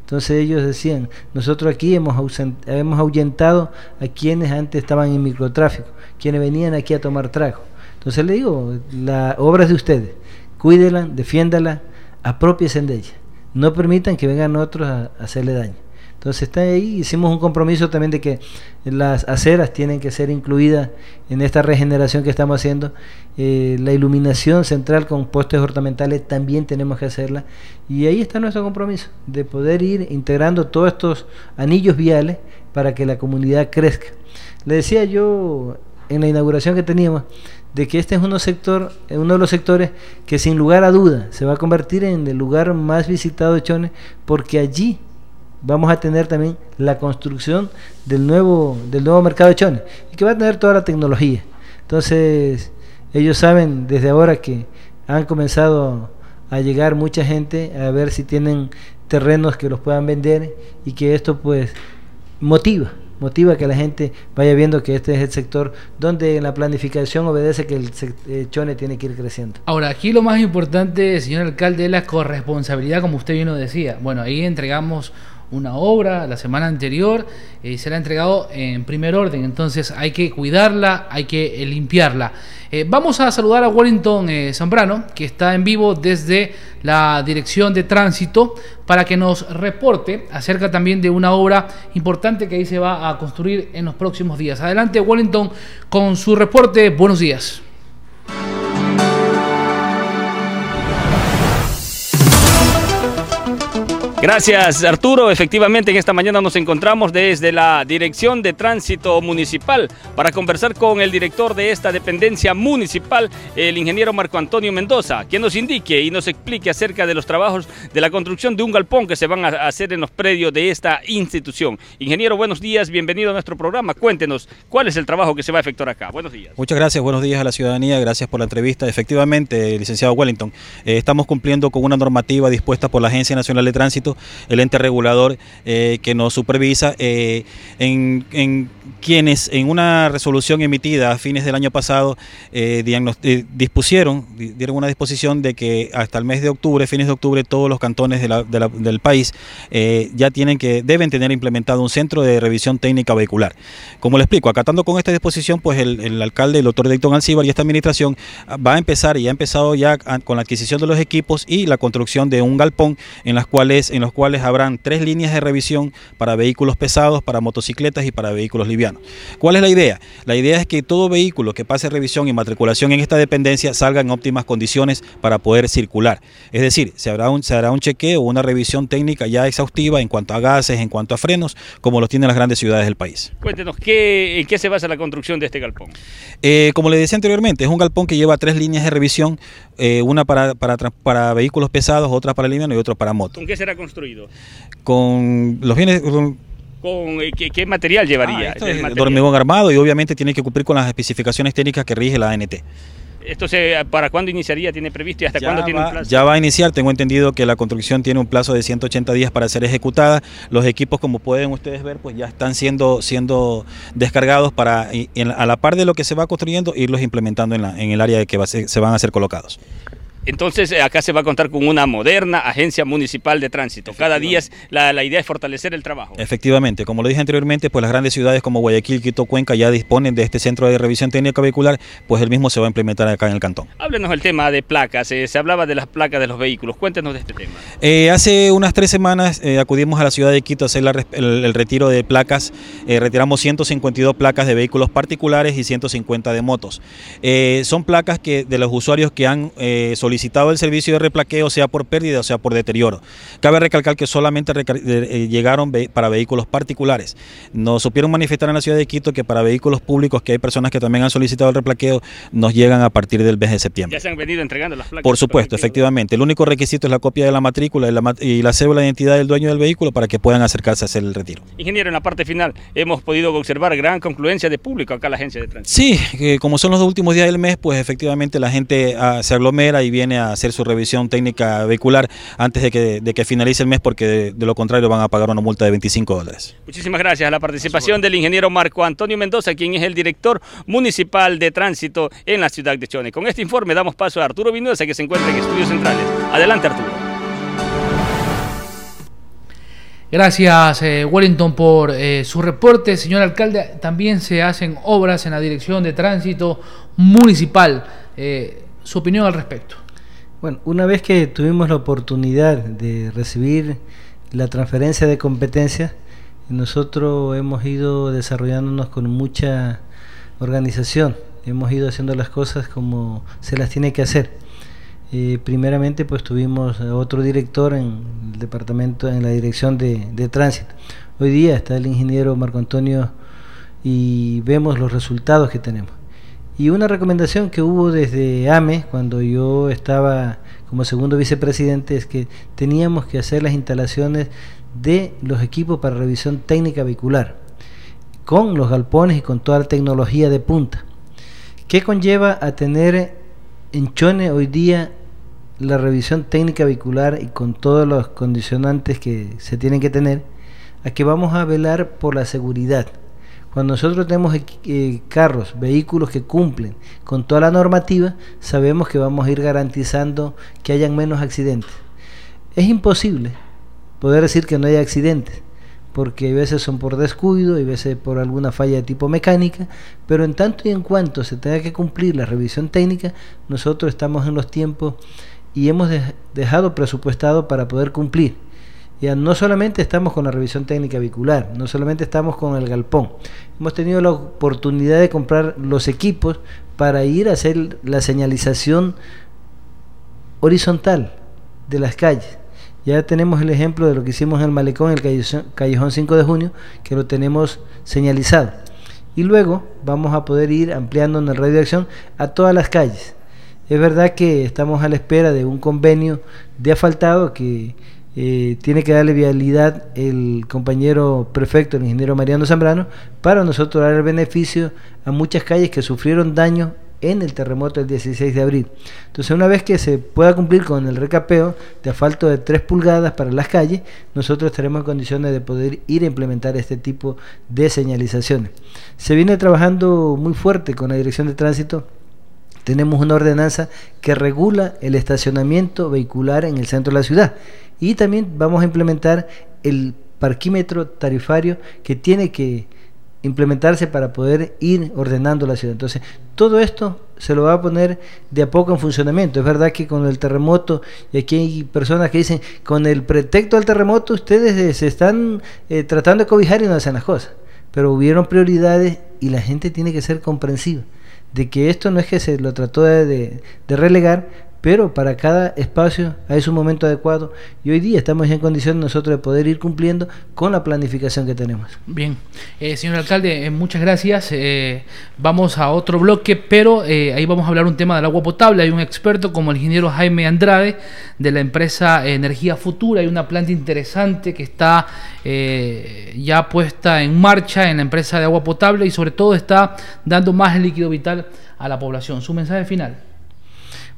Entonces ellos decían, nosotros aquí hemos, hemos ahuyentado a quienes antes estaban en microtráfico, quienes venían aquí a tomar trago. Entonces le digo, la obra es de ustedes, cuídela, defiéndala, apropiesen de ella. No permitan que vengan otros a hacerle daño. Entonces está ahí, hicimos un compromiso también de que las aceras tienen que ser incluidas en esta regeneración que estamos haciendo. Eh, la iluminación central con postes ornamentales también tenemos que hacerla. Y ahí está nuestro compromiso, de poder ir integrando todos estos anillos viales para que la comunidad crezca. Le decía yo en la inauguración que teníamos, de que este es uno, sector, uno de los sectores que sin lugar a duda se va a convertir en el lugar más visitado de Chone, porque allí vamos a tener también la construcción del nuevo, del nuevo mercado de chones y que va a tener toda la tecnología. Entonces, ellos saben desde ahora que han comenzado a llegar mucha gente a ver si tienen terrenos que los puedan vender y que esto pues motiva motiva que la gente vaya viendo que este es el sector donde en la planificación obedece que el eh, Chone tiene que ir creciendo. Ahora, aquí lo más importante, señor alcalde, es la corresponsabilidad, como usted bien lo decía. Bueno, ahí entregamos una obra la semana anterior y eh, se la ha entregado en primer orden, entonces hay que cuidarla, hay que eh, limpiarla. Eh, vamos a saludar a Wellington Zambrano, que está en vivo desde la Dirección de Tránsito, para que nos reporte acerca también de una obra importante que ahí se va a construir en los próximos días. Adelante, Wellington, con su reporte. Buenos días. Gracias Arturo. Efectivamente en esta mañana nos encontramos desde la Dirección de Tránsito Municipal para conversar con el director de esta dependencia municipal, el ingeniero Marco Antonio Mendoza, quien nos indique y nos explique acerca de los trabajos de la construcción de un galpón que se van a hacer en los predios de esta institución. Ingeniero, buenos días, bienvenido a nuestro programa. Cuéntenos cuál es el trabajo que se va a efectuar acá. Buenos días. Muchas gracias, buenos días a la ciudadanía, gracias por la entrevista. Efectivamente, licenciado Wellington, eh, estamos cumpliendo con una normativa dispuesta por la Agencia Nacional de Tránsito el ente regulador eh, que nos supervisa, eh, en, quienes en una resolución emitida a fines del año pasado eh, dispusieron, dieron una disposición de que hasta el mes de octubre, fines de octubre, todos los cantones del país ya tienen que, deben tener implementado un centro de revisión técnica vehicular. Como le explico, acatando con esta disposición, pues el, alcalde, el doctor Dayton Alcibar y esta administración va a empezar y ha empezado ya con la adquisición de los equipos y la construcción de un galpón en las cuales en los cuales habrán tres líneas de revisión para vehículos pesados, para motocicletas y para vehículos livianos. ¿Cuál es la idea? La idea es que todo vehículo que pase revisión y matriculación en esta dependencia salga en óptimas condiciones para poder circular. Es decir, se hará un, se hará un chequeo o una revisión técnica ya exhaustiva en cuanto a gases, en cuanto a frenos, como los tienen las grandes ciudades del país. Cuéntenos, ¿qué, ¿en qué se basa la construcción de este galpón? Eh, como le decía anteriormente, es un galpón que lleva tres líneas de revisión, eh, una para, para, para, vehículos pesados, otra para livianos y otra para moto. ¿Con qué será construido? Con los bienes... Con, eh, ¿qué, material llevaría? Ah, hormigón armado y obviamente tiene que cumplir con las especificaciones técnicas que rige la ANT. ¿Esto se, para cuándo iniciaría? ¿Tiene previsto y hasta cuándo tiene un plazo? Ya va a iniciar, tengo entendido que la construcción tiene un plazo de 180 días para ser ejecutada. Los equipos, como pueden ustedes ver, pues ya están siendo, siendo descargados para, a la par de lo que se va construyendo, irlos implementando en, la, en el área de que se van a ser colocados. Entonces, eh, acá se va a contar con una moderna agencia municipal de tránsito. Cada día la, la, idea es fortalecer el trabajo. Efectivamente, como lo dije anteriormente, pues las grandes ciudades como Guayaquil, Quito, Cuenca ya disponen de este centro de revisión técnica vehicular, pues el mismo se va a implementar acá en el cantón. Háblenos el tema de placas, eh, se hablaba de las placas de los vehículos, cuéntenos de este tema. Eh, hace unas tres semanas acudimos a la ciudad de Quito a hacer el, retiro de placas, retiramos 152 placas de vehículos particulares y 150 de motos. son placas que de los usuarios que han solicitado solicitado el servicio de replaqueo, sea por pérdida o sea por deterioro. Cabe recalcar que solamente eh, llegaron para vehículos particulares. Nos supieron manifestar en la ciudad de Quito que para vehículos públicos, que hay personas que también han solicitado el replaqueo, nos llegan a partir del mes de septiembre. Ya se han venido entregando las placas. Por supuesto, efectivamente. El único requisito es la copia de la matrícula y la, y la cédula de identidad del dueño del vehículo para que puedan acercarse a hacer el retiro. Ingeniero, en la parte final hemos podido observar gran confluencia de público acá en la agencia de tránsito. Sí, como son los últimos días del mes, pues efectivamente la gente ah, se aglomera y viene a hacer su revisión técnica vehicular antes de que, de que finalice el mes porque de, lo contrario van a pagar una multa de 25 dólares. Muchísimas gracias a la participación del ingeniero Marco Antonio Mendoza, quien es el director municipal de tránsito en la ciudad de Chone. Con este informe damos paso a Arturo Vinuesa que se encuentra en Estudios Centrales. Adelante Arturo. Gracias, eh, Wellington, por eh, su reporte. Señor alcalde, también se hacen obras en la Dirección de Tránsito Municipal. Eh, su opinión al respecto. Bueno, una vez que tuvimos la oportunidad de recibir la transferencia de competencias, nosotros hemos ido desarrollándonos con mucha organización, hemos ido haciendo las cosas como se las tiene que hacer. Eh, primeramente, pues tuvimos a otro director en el departamento, en la dirección de, de tránsito. Hoy día está el ingeniero Marco Antonio y vemos los resultados que tenemos. Y una recomendación que hubo desde AME, cuando yo estaba como segundo vicepresidente, es que teníamos que hacer las instalaciones de los equipos para revisión técnica vehicular, con los galpones y con toda la tecnología de punta. ¿Qué conlleva a tener en Chone hoy día la revisión técnica vehicular y con todos los condicionantes que se tienen que tener? A que vamos a velar por la seguridad cuando nosotros tenemos eh, carros, vehículos que cumplen con toda la normativa, sabemos que vamos a ir garantizando que hayan menos accidentes. Es imposible poder decir que no haya accidentes, porque a veces son por descuido, y a veces por alguna falla de tipo mecánica, pero en tanto y en cuanto se tenga que cumplir la revisión técnica, nosotros estamos en los tiempos y hemos dejado presupuestado para poder cumplir. Ya no solamente estamos con la revisión técnica vehicular, no solamente estamos con el galpón, hemos tenido la oportunidad de comprar los equipos para ir a hacer la señalización horizontal de las calles. Ya tenemos el ejemplo de lo que hicimos en el malecón, el callejón, callejón 5 de junio, que lo tenemos señalizado. Y luego vamos a poder ir ampliando en el radio a todas las calles. Es verdad que estamos a la espera de un convenio de asfaltado que eh, tiene que darle vialidad el compañero prefecto, el ingeniero Mariano Zambrano, para nosotros dar el beneficio a muchas calles que sufrieron daño en el terremoto del 16 de abril. Entonces, una vez que se pueda cumplir con el recapeo de asfalto de 3 pulgadas para las calles, nosotros estaremos en condiciones de poder ir a implementar este tipo de señalizaciones. Se viene trabajando muy fuerte con la Dirección de Tránsito tenemos una ordenanza que regula el estacionamiento vehicular en el centro de la ciudad y también vamos a implementar el parquímetro tarifario que tiene que implementarse para poder ir ordenando la ciudad. Entonces, todo esto se lo va a poner de a poco en funcionamiento. Es verdad que con el terremoto, y aquí hay personas que dicen, con el pretexto del terremoto ustedes eh, se están eh, tratando de cobijar y no hacen las cosas. Pero hubieron prioridades y la gente tiene que ser comprensiva de que esto no es que se lo trató de, de, relegar, pero para cada espacio hay su momento adecuado y hoy día estamos en condición nosotros de poder ir cumpliendo con la planificación que tenemos. Bien, eh, señor alcalde, eh, muchas gracias. Eh, vamos a otro bloque, pero ahí vamos a hablar un tema del agua potable. Hay un experto como el ingeniero Jaime Andrade de la empresa Energía Futura. Hay una planta interesante que está ya puesta en marcha en la empresa de agua potable y sobre todo está dando más líquido vital a la población. Su mensaje final.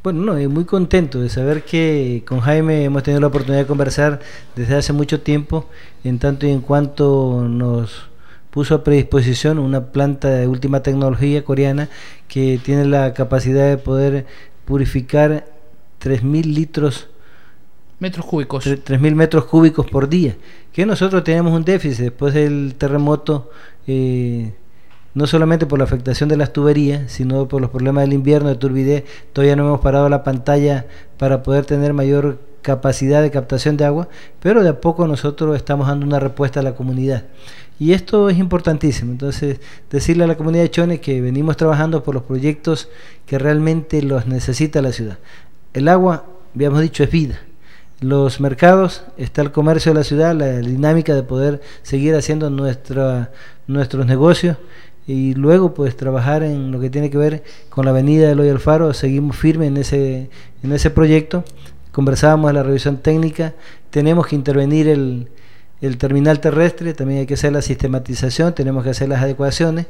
Bueno, no, muy contento de saber que con Jaime hemos tenido la oportunidad de conversar desde hace mucho tiempo, en tanto y en cuanto nos puso a predisposición una planta de última tecnología coreana que tiene la capacidad de poder purificar 3.000 litros metros cúbicos. 3.000 metros cúbicos por día que nosotros tenemos un déficit después del terremoto eh, no solamente por la afectación de las tuberías, sino por los problemas del invierno, de turbidez, todavía no hemos parado la pantalla para poder tener mayor capacidad de captación de agua, pero de a poco nosotros estamos dando una respuesta a la comunidad. Y esto es importantísimo. Entonces, decirle a la comunidad de Chone que venimos trabajando por los proyectos que realmente los necesita la ciudad. El agua, habíamos dicho, es vida. Los mercados, está el comercio de la ciudad, la dinámica de poder seguir haciendo nuestros negocios y luego pues trabajar en lo que tiene que ver con la avenida de Eloy Alfaro, seguimos firmes en ese, en ese proyecto, conversábamos de la revisión técnica, tenemos que intervenir el, el terminal terrestre, también hay que hacer la sistematización, tenemos que hacer las adecuaciones.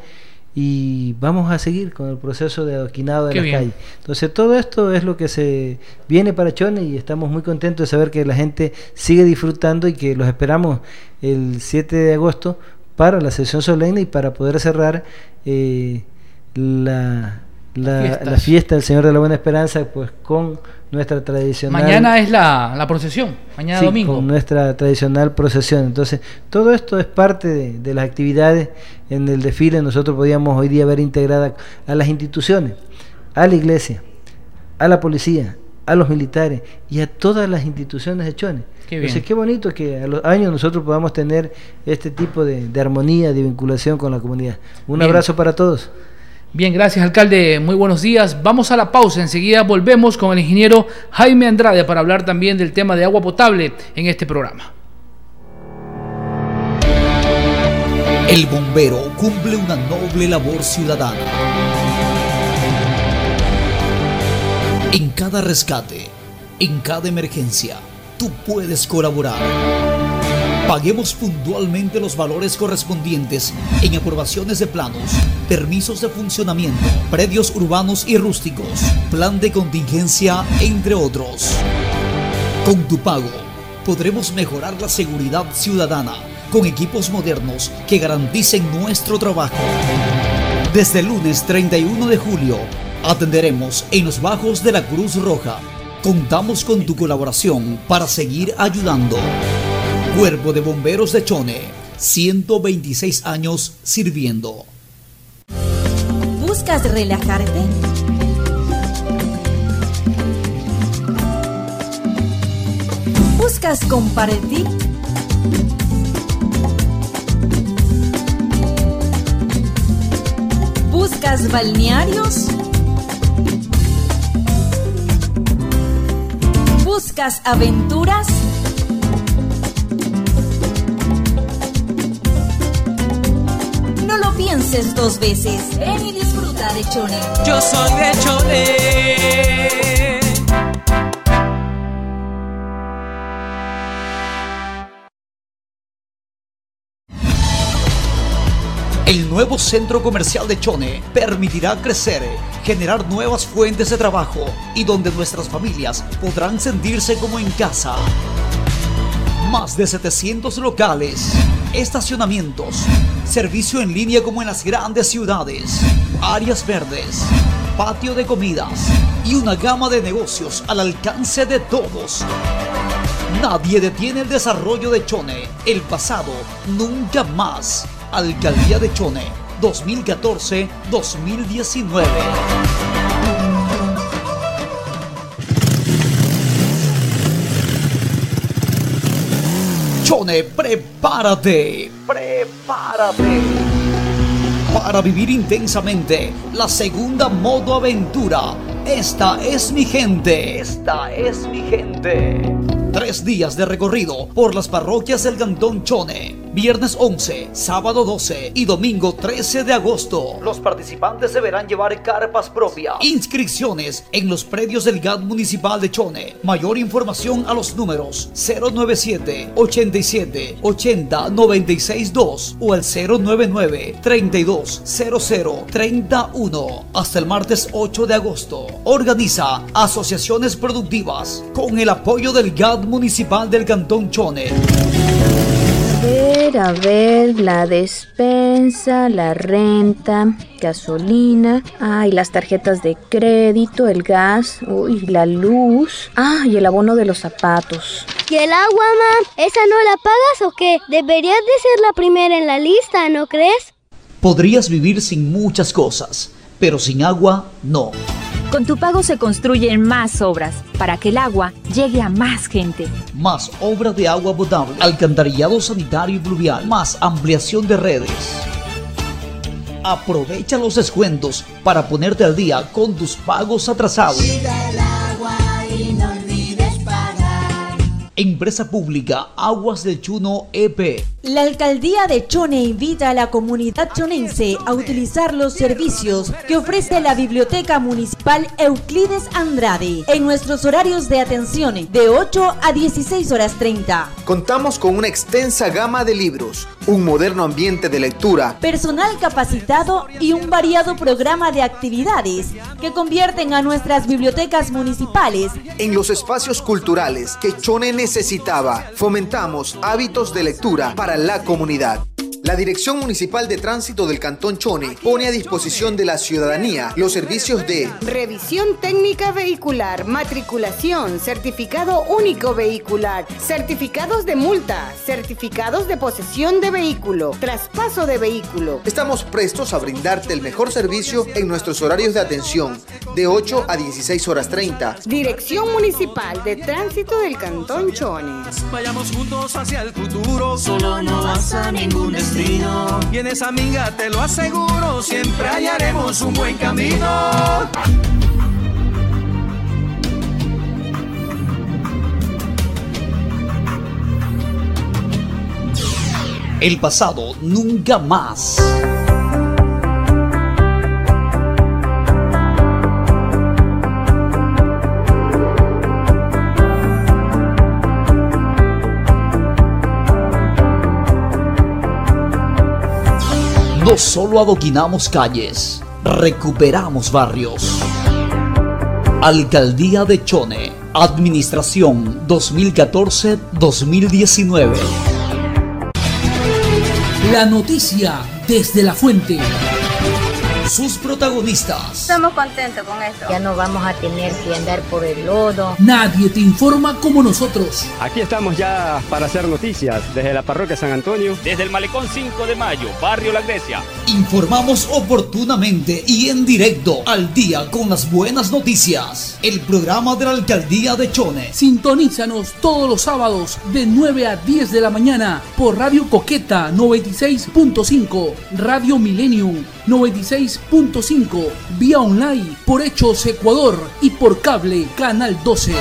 Y vamos a seguir con el proceso de adoquinado de la calle. Entonces todo esto es lo que se viene para Chone y estamos muy contentos de saber que la gente sigue disfrutando y que los esperamos el 7 de agosto para la sesión solemne y para poder cerrar eh, la, la, fiesta del Señor de la Buena Esperanza pues con nuestra tradicional mañana es la, la procesión mañana domingo. con nuestra tradicional procesión. Entonces todo esto es parte de, de, las actividades en el desfile. Nosotros podíamos hoy día ver integrada a las instituciones a la iglesia a la policía a los militares y a todas las instituciones de Chones. Qué Entonces, qué bonito que a los años nosotros podamos tener este tipo de, armonía, de vinculación con la comunidad. Un abrazo para todos. Bien, gracias alcalde, muy buenos días. Vamos a la pausa, enseguida volvemos con el ingeniero Jaime Andrade para hablar también del tema de agua potable en este programa. El bombero cumple una noble labor ciudadana En cada rescate, en cada emergencia, tú puedes colaborar. Paguemos puntualmente los valores correspondientes en aprobaciones de planos, permisos de funcionamiento, predios urbanos y rústicos, plan de contingencia, entre otros. Con tu pago, podremos mejorar la seguridad ciudadana con equipos modernos que garanticen nuestro trabajo. Desde el lunes 31 de julio, Atenderemos en los bajos de la Cruz Roja. Contamos con tu colaboración para seguir ayudando. Cuerpo de Bomberos de Chone, 126 años sirviendo. ¿Buscas relajarte? ¿Buscas compartir? ¿Buscas balnearios? aventuras? No lo pienses dos veces, ven y disfruta de Chone. Yo soy de Chone. El nuevo centro comercial de Chone permitirá crecer generar nuevas fuentes de trabajo y donde nuestras familias podrán sentirse como en casa. Más de 700 locales, estacionamientos, servicio en línea como en las grandes ciudades, áreas verdes, patio de comidas y una gama de negocios al alcance de todos. Nadie detiene el desarrollo de Chone. El pasado nunca más. Alcaldía de Chone 2014-2019. Chone, prepárate, prepárate para vivir intensamente la segunda modo aventura. Esta es mi gente, esta es mi gente. Tres días de recorrido por las parroquias del Cantón Chone. Viernes 11, sábado 12 y domingo 13 de agosto. Los participantes deberán llevar carpas propias. Inscripciones en los predios del GAT Municipal de Chone. Mayor información a los números 097 87 80 96 2 o el 099 32 00 31 hasta el martes 8 de agosto. Organiza asociaciones productivas con el apoyo del GAT Municipal del Cantón Chone. A ver, a ver, la despensa, la renta, gasolina, ay, las tarjetas de crédito, el gas, uy, la luz, ah, y el abono de los zapatos. ¿Y el agua, mam? ¿Esa no la pagas o qué? Deberías de ser la primera en la lista, ¿no crees? Podrías vivir sin muchas cosas, pero sin agua no. Con tu pago se construyen más obras para que el agua llegue a más gente. Más obra de agua potable, alcantarillado sanitario y pluvial, más ampliación de redes. Aprovecha los descuentos para ponerte al día con tus pagos atrasados. Empresa Pública Aguas del Chuno EP. La alcaldía de Chone invita a la comunidad chonense a utilizar los servicios que ofrece la Biblioteca Municipal Euclides Andrade en nuestros horarios de atención de 8 a 16 horas 30. Contamos con una extensa gama de libros, un moderno ambiente de lectura, Personal capacitado y un variado programa de actividades que convierten a nuestras bibliotecas municipales en los espacios culturales que Chone necesitaba. Fomentamos hábitos de lectura para la comunidad. La Dirección Municipal de Tránsito del Cantón Chone pone a disposición de la ciudadanía los servicios de Revisión técnica vehicular, matriculación, certificado único vehicular, certificados de multa, certificados de posesión de vehículo, traspaso de vehículo. Estamos prestos a brindarte el mejor servicio en nuestros horarios de atención, de 8 a 16 horas 30. Dirección Municipal de Tránsito del Cantón Chone. Vayamos juntos hacia el futuro, solo no vas a ningún destino. Y en esa amiga te lo aseguro, siempre hallaremos un buen camino. El pasado nunca más. Solo adoquinamos calles, recuperamos barrios. Alcaldía de Chone, Administración 2014-2019. La noticia desde la fuente. Sus protagonistas. Estamos contentos con esto. Ya no vamos a tener que andar por el lodo. Nadie te informa como nosotros. Aquí estamos ya para hacer noticias desde la parroquia San Antonio. Desde el Malecón 5 de Mayo, Barrio La Grecia. Informamos oportunamente y en directo al día con las buenas noticias. El programa de la Alcaldía de Chone. Sintonízanos todos los sábados de 9 a 10 de la mañana por Radio Coqueta 96.5, Radio Millennium 96.5, vía online por Hechos Ecuador y por cable Canal 12.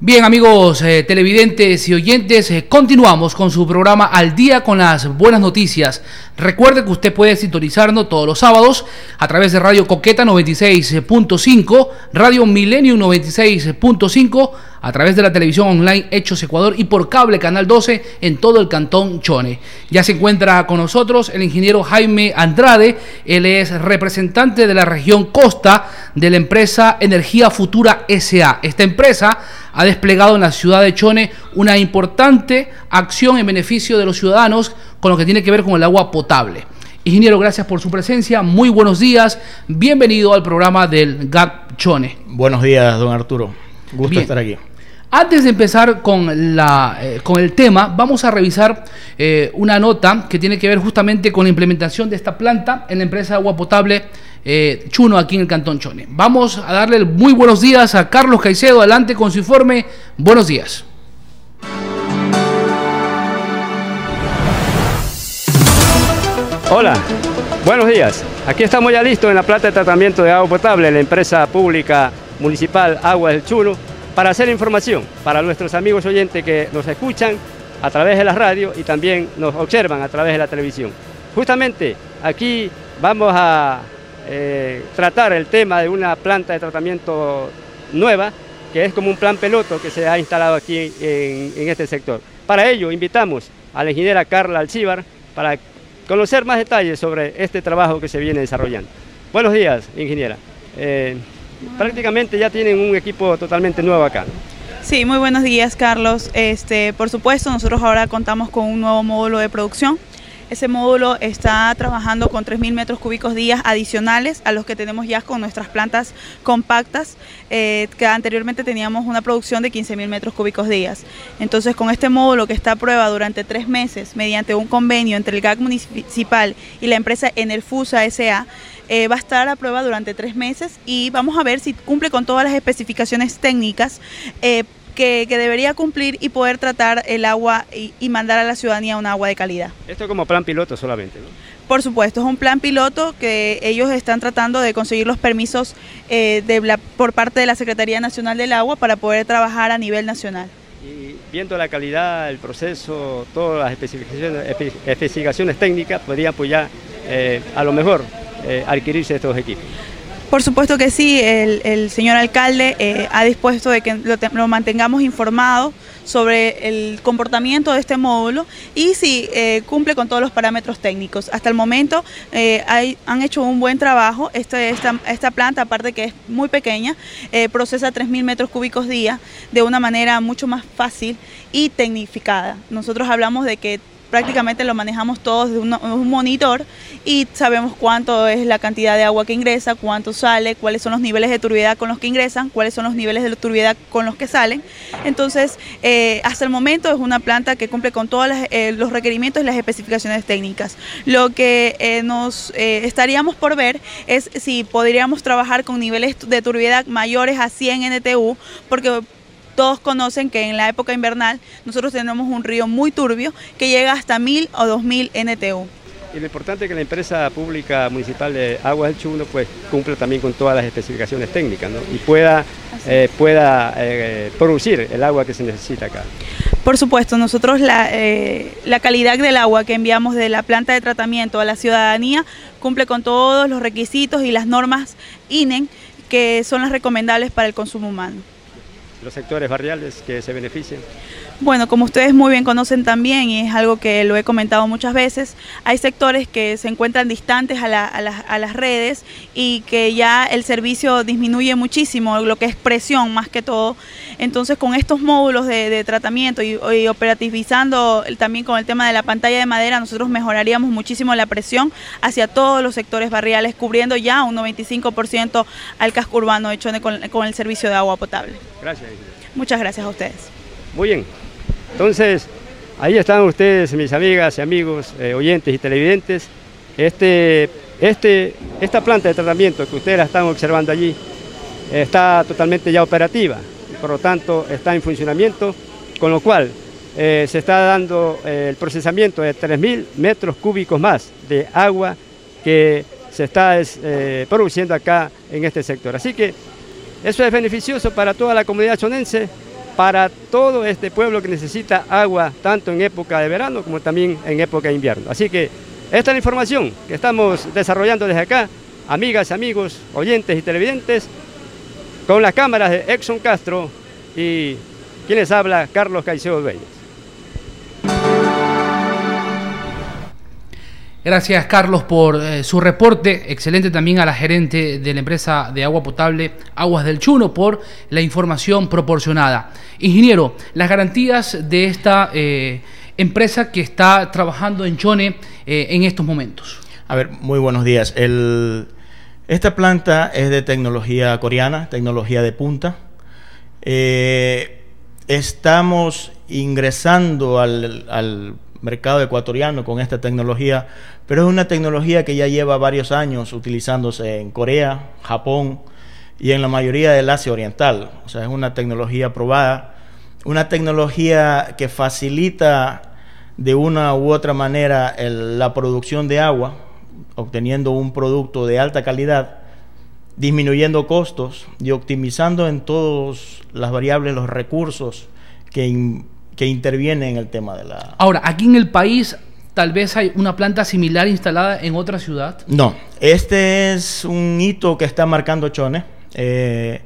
Bien amigos eh, televidentes y oyentes, eh, continuamos con su programa Al día con las buenas noticias. Recuerde que usted puede sintonizarnos todos los sábados a través de Radio Coqueta 96.5, Radio Millennium 96.5, a través de la televisión online Hechos Ecuador y por cable Canal 12 en todo el cantón Chone. Ya se encuentra con nosotros el ingeniero Jaime Andrade, él es representante de la región Costa de la empresa Energía Futura SA. Esta empresa ha desplegado en la ciudad de Chone una importante acción en beneficio de los ciudadanos con lo que tiene que ver con el agua potable. Ingeniero, gracias por su presencia. Muy buenos días. Bienvenido al programa del GAP Chone. Buenos días, don Arturo. Gusto estar aquí. Antes de empezar con, la, eh, con el tema, vamos a revisar eh, una nota que tiene que ver justamente con la implementación de esta planta en la empresa de agua potable eh, Chuno aquí en el Cantón Chone. Vamos a darle muy buenos días a Carlos Caicedo. Adelante con su informe. Buenos días. Hola, buenos días. Aquí estamos ya listos en la planta de tratamiento de agua potable, la empresa pública municipal Agua del Chuno, para hacer información para nuestros amigos oyentes que nos escuchan a través de la radio y también nos observan a través de la televisión. Justamente aquí vamos a eh, tratar el tema de una planta de tratamiento nueva, que es como un plan peloto que se ha instalado aquí en, en este sector. Para ello invitamos a la ingeniera Carla Alcíbar para conocer más detalles sobre este trabajo que se viene desarrollando. Buenos días, ingeniera. Eh, prácticamente ya tienen un equipo totalmente nuevo acá. Sí, muy buenos días, Carlos. Este, por supuesto, nosotros ahora contamos con un nuevo módulo de producción ese módulo está trabajando con 3.000 metros cúbicos días adicionales a los que tenemos ya con nuestras plantas compactas, eh, que anteriormente teníamos una producción de 15.000 metros cúbicos días. Entonces, con este módulo que está a prueba durante tres meses mediante un convenio entre el GAC municipal y la empresa Enerfusa S.A., eh, va a estar a prueba durante tres meses y vamos a ver si cumple con todas las especificaciones técnicas eh, que, debería cumplir y poder tratar el agua y, mandar a la ciudadanía un agua de calidad. Esto es como plan piloto solamente, ¿no? Por supuesto, es un plan piloto que ellos están tratando de conseguir los permisos eh, de por parte de la Secretaría Nacional del Agua para poder trabajar a nivel nacional. Y viendo la calidad, el proceso, todas las especificaciones, especificaciones técnicas, podría apoyar eh, a lo mejor eh, adquirirse estos equipos. Por supuesto que sí, el, señor alcalde eh, ha dispuesto de que lo, mantengamos informado sobre el comportamiento de este módulo y si eh, cumple con todos los parámetros técnicos. Hasta el momento han hecho un buen trabajo. Este, esta, esta, planta, aparte que es muy pequeña, procesa 3.000 metros cúbicos día de una manera mucho más fácil y tecnificada. Nosotros hablamos de que prácticamente lo manejamos todos de un, monitor y sabemos cuánto es la cantidad de agua que ingresa, cuánto sale, cuáles son los niveles de turbiedad con los que ingresan, cuáles son los niveles de turbiedad con los que salen. Entonces, eh, hasta el momento es una planta que cumple con todos eh, los requerimientos y las especificaciones técnicas. Lo que eh, nos estaríamos por ver es si podríamos trabajar con niveles de turbiedad mayores a 100 NTU, porque todos conocen que en la época invernal nosotros tenemos un río muy turbio que llega hasta 1000 o 2000 NTU. Y lo importante es que la empresa pública municipal de Aguas del Chuno pues cumpla también con todas las especificaciones técnicas y pueda, eh, pueda eh, producir el agua que se necesita acá. Por supuesto, nosotros la, eh, la calidad del agua que enviamos de la planta de tratamiento a la ciudadanía cumple con todos los requisitos y las normas INEN que son las recomendables para el consumo humano los sectores barriales que se benefician? Bueno, como ustedes muy bien conocen también, y es algo que lo he comentado muchas veces, hay sectores que se encuentran distantes a, las redes y que ya el servicio disminuye muchísimo, lo que es presión más que todo. Entonces, con estos módulos de, tratamiento y, operativizando también con el tema de la pantalla de madera, nosotros mejoraríamos muchísimo la presión hacia todos los sectores barriales, cubriendo ya un 95% al casco urbano hecho con, con el servicio de agua potable. Gracias. Muchas gracias a ustedes. Muy bien. Entonces, ahí están ustedes, mis amigas y amigos, eh, oyentes y televidentes. Este, este, esta planta de tratamiento que ustedes la están observando allí está totalmente ya operativa, por lo tanto está en funcionamiento, con lo cual eh, se está dando eh, el procesamiento de 3.000 metros cúbicos más de agua que se está produciendo acá en este sector. Así que eso es beneficioso para toda la comunidad chonense para todo este pueblo que necesita agua tanto en época de verano como también en época de invierno. Así que esta es la información que estamos desarrollando desde acá, amigas, amigos, oyentes y televidentes, con las cámaras de Exxon Castro y quienes habla Carlos Caicedo Dueñas. Gracias Carlos por eh, su reporte. Excelente también a la gerente de la empresa de agua potable Aguas del Chuno por la información proporcionada. Ingeniero, las garantías de esta eh, empresa que está trabajando en Chone eh, en estos momentos. A ver, muy buenos días. esta planta es de tecnología coreana, tecnología de punta. estamos ingresando al mercado ecuatoriano con esta tecnología, pero es una tecnología que ya lleva varios años utilizándose en Corea, Japón y en la mayoría del Asia Oriental. O sea, es una tecnología probada, una tecnología que facilita de una u otra manera la producción de agua, obteniendo un producto de alta calidad, disminuyendo costos y optimizando en todas las variables los recursos que que interviene en el tema de la... Ahora, aquí en el país tal vez hay una planta similar instalada en otra ciudad. No, este es un hito que está marcando Chone. Eh,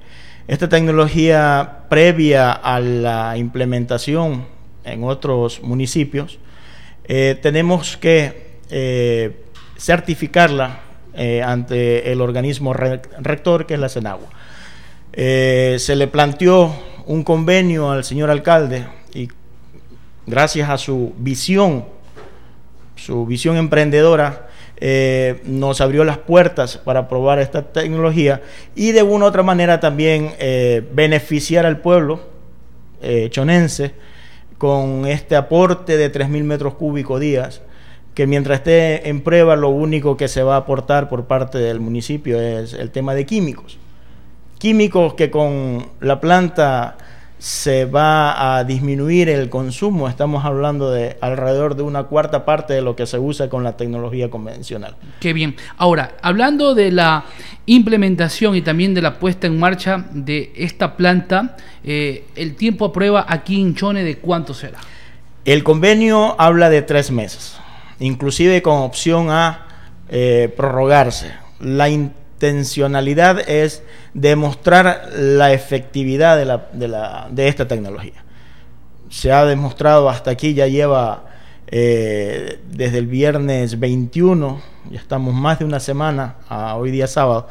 esta tecnología previa a la implementación en otros municipios, eh, tenemos que eh, certificarla ante el organismo rector que es la Senagua. se le planteó un convenio al señor alcalde gracias a su visión, su visión emprendedora, eh, nos abrió las puertas para probar esta tecnología y de una u otra manera también eh, beneficiar al pueblo eh, chonense con este aporte de 3.000 metros cúbicos días, que mientras esté en prueba lo único que se va a aportar por parte del municipio es el tema de químicos. Químicos que con la planta se va a disminuir el consumo. Estamos hablando de alrededor de una cuarta parte de lo que se usa con la tecnología convencional. Qué bien. Ahora, hablando de la implementación y también de la puesta en marcha de esta planta, eh, el tiempo a prueba aquí en Chone de cuánto será. El convenio habla de tres meses, inclusive con opción a eh, prorrogarse. La intencionalidad es demostrar la efectividad de, esta tecnología. Se ha demostrado hasta aquí, ya lleva eh, desde el viernes 21, ya estamos más de una semana a hoy día sábado,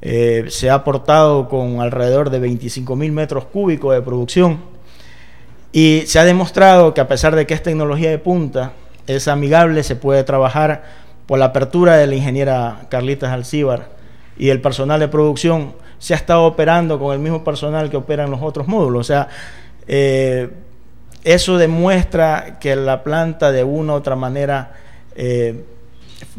eh, se ha aportado con alrededor de 25 mil metros cúbicos de producción y se ha demostrado que a pesar de que es tecnología de punta, es amigable, se puede trabajar por la apertura de la ingeniera Carlitas Alcíbar y el personal de producción se ha estado operando con el mismo personal que opera en los otros módulos. O sea, eh, eso demuestra que la planta de una u otra manera eh,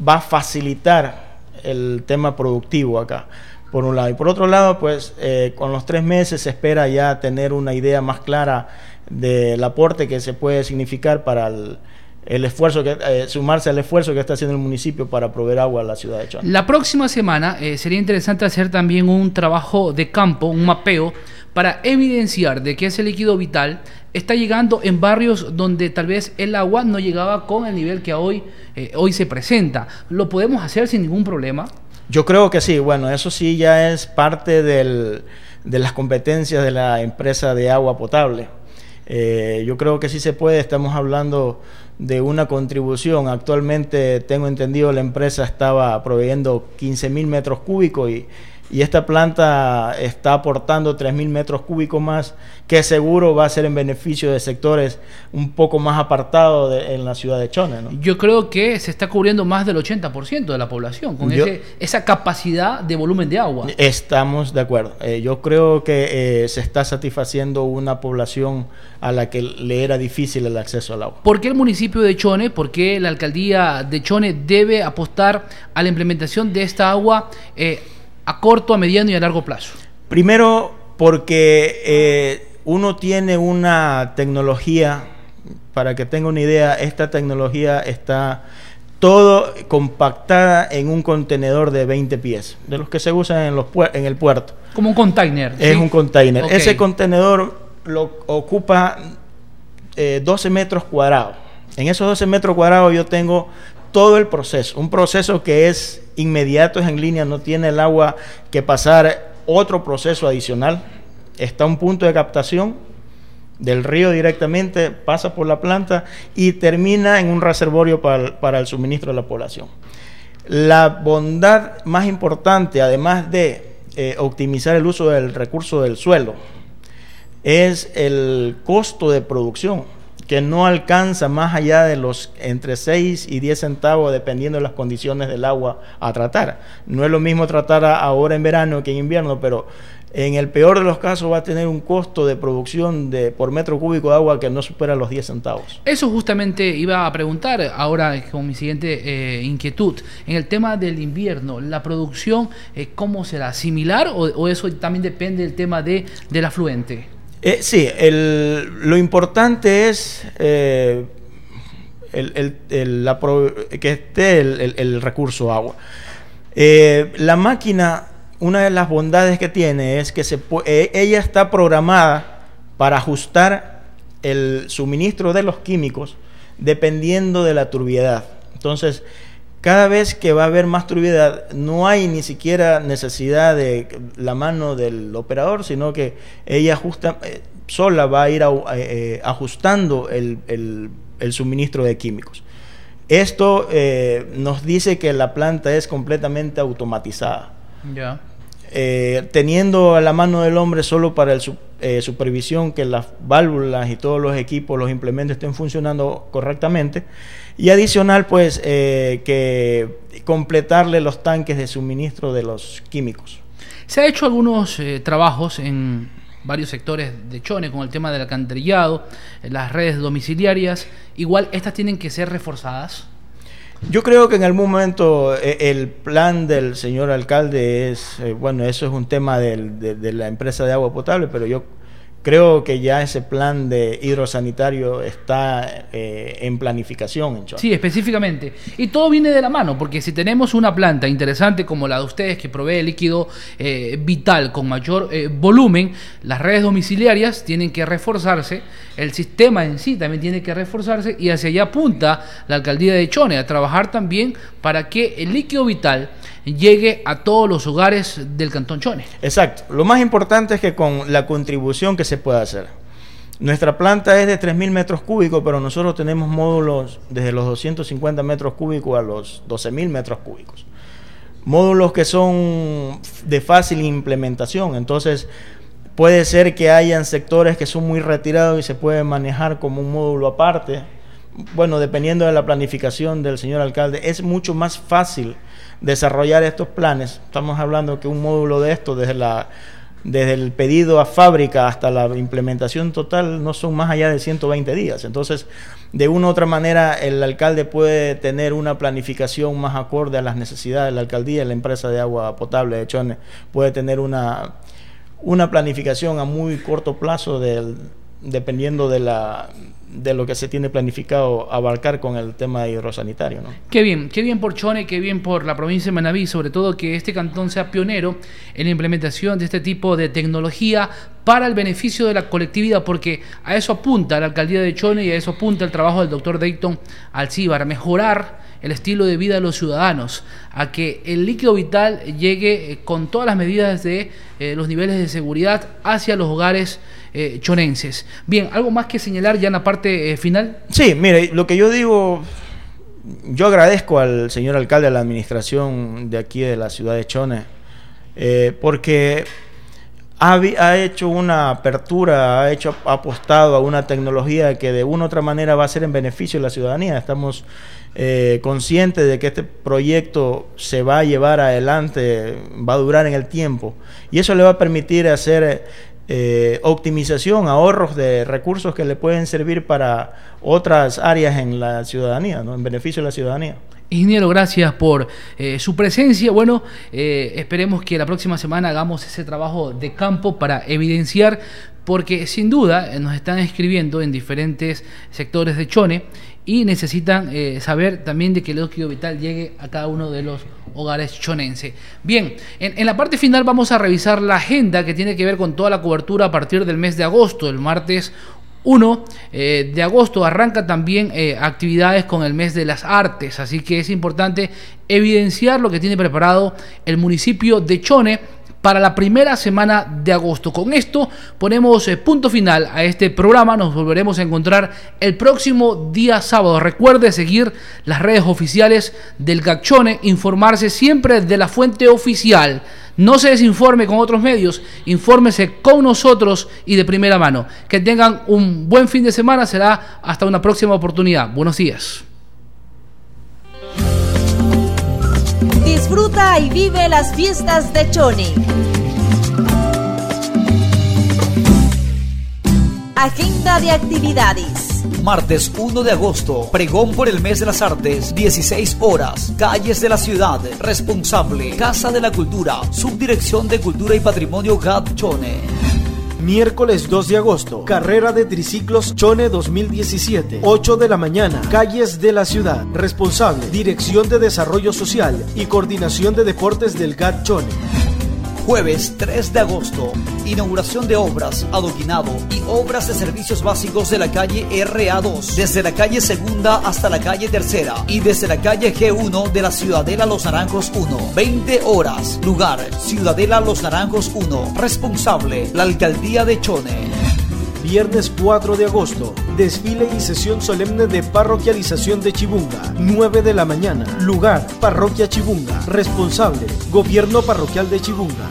va a facilitar el tema productivo acá, por un lado. Y por otro lado, pues eh, con los tres meses se espera ya tener una idea más clara del aporte que se puede significar para el el esfuerzo que eh, sumarse al esfuerzo que está haciendo el municipio para proveer agua a la ciudad de Chone. La próxima semana eh, sería interesante hacer también un trabajo de campo, un mapeo para evidenciar de que ese líquido vital está llegando en barrios donde tal vez el agua no llegaba con el nivel que hoy, eh, hoy se presenta. ¿Lo podemos hacer sin ningún problema? Yo creo que sí, bueno, eso sí ya es parte del, de las competencias de la empresa de agua potable. yo creo que sí se puede, estamos hablando de una contribución. Actualmente tengo entendido la empresa estaba proveyendo 15 mil metros cúbicos y, y esta planta está aportando 3.000 metros cúbicos más, que seguro va a ser en beneficio de sectores un poco más apartados en la ciudad de Chone. Yo creo que se está cubriendo más del 80% de la población con esa capacidad de volumen de agua. Estamos de acuerdo. Eh, yo creo que eh, se está satisfaciendo una población a la que le era difícil el acceso al agua. ¿Por qué el municipio de Chone, por qué la alcaldía de Chone debe apostar a la implementación de esta agua? Eh, a corto, a mediano y a largo plazo? Primero, porque eh, uno tiene una tecnología, para que tenga una idea, esta tecnología está todo compactada en un contenedor de 20 pies, de los que se usan en, los en el puerto. Como un container. Es un container. Ese contenedor lo ocupa 12 eh, metros cuadrados. En esos 12 metros cuadrados yo tengo todo el proceso, un proceso que es inmediato, es en línea, no tiene el agua que pasar otro proceso adicional. Está un punto de captación del río directamente, pasa por la planta y termina en un reservorio para, el suministro de la población. La bondad más importante, además de eh, optimizar el uso del recurso del suelo, es el costo de producción que no alcanza más allá de los entre 6 y 10 centavos dependiendo de las condiciones del agua a tratar. No es lo mismo tratar ahora en verano que en invierno, pero en el peor de los casos va a tener un costo de producción de por metro cúbico de agua que no supera los 10 centavos. Eso justamente iba a preguntar ahora con mi siguiente eh, inquietud. En el tema del invierno, ¿la producción eh, cómo será? ¿Similar o, eso también depende del tema de, del afluente? Eh, sí, lo importante es el, que esté el, recurso agua. la máquina una de las bondades que tiene es que se e, ella está programada para ajustar el suministro de los químicos dependiendo de la turbiedad. Entonces, cada vez que va a haber más turbiedad, no hay ni siquiera necesidad de la mano del operador, sino que ella ajusta, eh, sola va a ir eh, ajustando el, suministro de químicos. Esto eh, nos dice que la planta es completamente automatizada. Ya. Eh, teniendo a la mano del hombre solo para el eh, supervisión que las válvulas y todos los equipos, los implementos estén funcionando correctamente. Y adicional, pues, eh, que completarle los tanques de suministro de los químicos. Se ha hecho algunos trabajos en varios sectores de Chone con el tema del alcantarillado, las redes domiciliarias. Igual, estas tienen que ser reforzadas. Yo creo que en algún momento eh, el plan del señor alcalde es, eh, bueno, eso es un tema de la empresa de agua potable, pero yo Creo que ya ese plan de hidrosanitario está eh, en planificación en Sí, específicamente. Y todo viene de la mano, porque si tenemos una planta interesante como la de ustedes que provee líquido eh, vital con mayor eh, volumen, las redes domiciliarias tienen que reforzarse, el sistema en sí también tiene que reforzarse y hacia allá apunta la alcaldía de Chone a trabajar también para que el líquido vital llegue a todos los hogares del Cantón Chone. Exacto. Lo más importante es que con la contribución que se puede hacer. Nuestra planta es de 3.000 metros cúbicos, pero nosotros tenemos módulos desde los 250 metros cúbicos a los 12.000 metros cúbicos. Módulos que son de fácil implementación. Entonces, puede ser que hayan sectores que son muy retirados y se pueden manejar como un módulo aparte. Bueno, dependiendo de la planificación del señor alcalde, es mucho más fácil desarrollar estos planes. Estamos hablando que un módulo de esto, desde, la, desde el pedido a fábrica hasta la implementación total, no son más allá de 120 días. Entonces, de una u otra manera, el alcalde puede tener una planificación más acorde a las necesidades de la alcaldía, la empresa de agua potable de Chone puede tener una, una planificación a muy corto plazo del, dependiendo de la de lo que se tiene planificado abarcar con el tema hidrosanitario. ¿no? Qué bien, qué bien por Chone, qué bien por la provincia de Manabí, sobre todo que este cantón sea pionero en la implementación de este tipo de tecnología para el beneficio de la colectividad, porque a eso apunta la alcaldía de Chone y a eso apunta el trabajo del doctor Dayton Alcíbar, mejorar el estilo de vida de los ciudadanos, a que el líquido vital llegue eh, con todas las medidas de eh, los niveles de seguridad hacia los hogares eh, chonenses. Bien, ¿algo más que señalar ya en la parte final? Sí, mire, lo que yo digo, yo agradezco al señor alcalde, a la administración de aquí de la ciudad de Chone, porque ha, hecho una apertura, ha hecho ha apostado a una tecnología que de una u otra manera va a ser en beneficio de la ciudadanía. Estamos eh, conscientes de que este proyecto se va a llevar adelante, va a durar en el tiempo y eso le va a permitir hacer eh, optimización, ahorros de recursos que le pueden servir para otras áreas en la ciudadanía, ¿no? en beneficio de la ciudadanía. Ingeniero, gracias por eh, su presencia. Bueno, esperemos que la próxima semana hagamos ese trabajo de campo para evidenciar, porque sin duda nos están escribiendo en diferentes sectores de Chone y necesitan saber también de que el óxido vital llegue a cada uno de los hogares chonense. Bien, en, en, la parte final vamos a revisar la agenda que tiene que ver con toda la cobertura a partir del mes de agosto. El martes 1 eh, de agosto arranca también eh, actividades con el mes de las artes, así que es importante evidenciar lo que tiene preparado el municipio de Chone para la primera semana de agosto. Con esto ponemos eh, punto final a este programa. Nos volveremos a encontrar el próximo día sábado. Recuerde seguir las redes oficiales del Gachone, informarse siempre de la fuente oficial. No se desinforme con otros medios, infórmese con nosotros y de primera mano. Que tengan un buen fin de semana, será hasta una próxima oportunidad. Buenos días. Disfruta y vive las fiestas de Chone. Agenda de actividades. Martes 1 de agosto, pregón por el mes de las artes, 16 horas, calles de la ciudad, responsable, Casa de la Cultura, Subdirección de Cultura y Patrimonio GAT Chone. Miércoles 2 de agosto, carrera de triciclos Chone 2017, 8 de la mañana, calles de la ciudad, responsable, Dirección de Desarrollo Social y Coordinación de Deportes del GAT Chone. Jueves 3 de agosto, inauguración de obras, adoquinado y obras de servicios básicos de la calle RA2, desde la calle Segunda hasta la calle Tercera y desde la calle G1 de la Ciudadela Los Naranjos 1. 20 horas. Lugar, Ciudadela Los Naranjos 1. Responsable, la Alcaldía de Chone. Viernes 4 de agosto, desfile y sesión solemne de parroquialización de Chibunga, 9 de la mañana. Lugar, Parroquia Chibunga. Responsable, Gobierno Parroquial de Chibunga.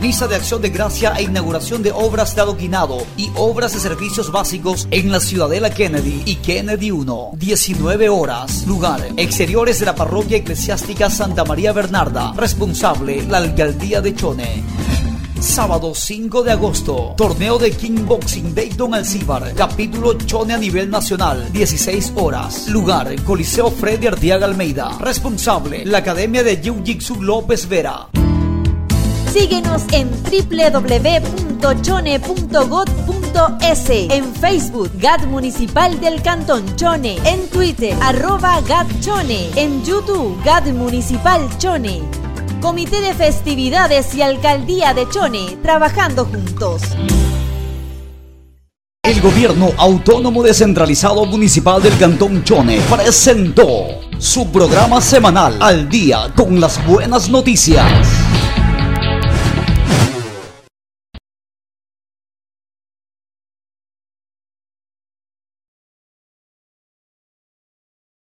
Misa de acción de gracia e inauguración de obras de adoquinado y obras de servicios básicos en la Ciudadela Kennedy y Kennedy 1. 19 horas. Lugar, exteriores de la parroquia eclesiástica Santa María Bernarda. Responsable, la alcaldía de Chone. Sábado 5 de agosto, torneo de Boxing Dayton Alcibar, capítulo Chone a nivel nacional, 16 horas. Lugar, Coliseo Freddy Artiaga Almeida. Responsable, la Academia de Jiu-Jitsu López Vera. Síguenos en www.chone.gov.es, en Facebook, GAT Municipal del Cantón Chone, en Twitter, arroba GAT Chone, en YouTube, GAT Municipal Chone. Comité de Festividades y Alcaldía de Chone, trabajando juntos. El gobierno autónomo descentralizado municipal del Cantón Chone presentó su programa semanal al día con las buenas noticias.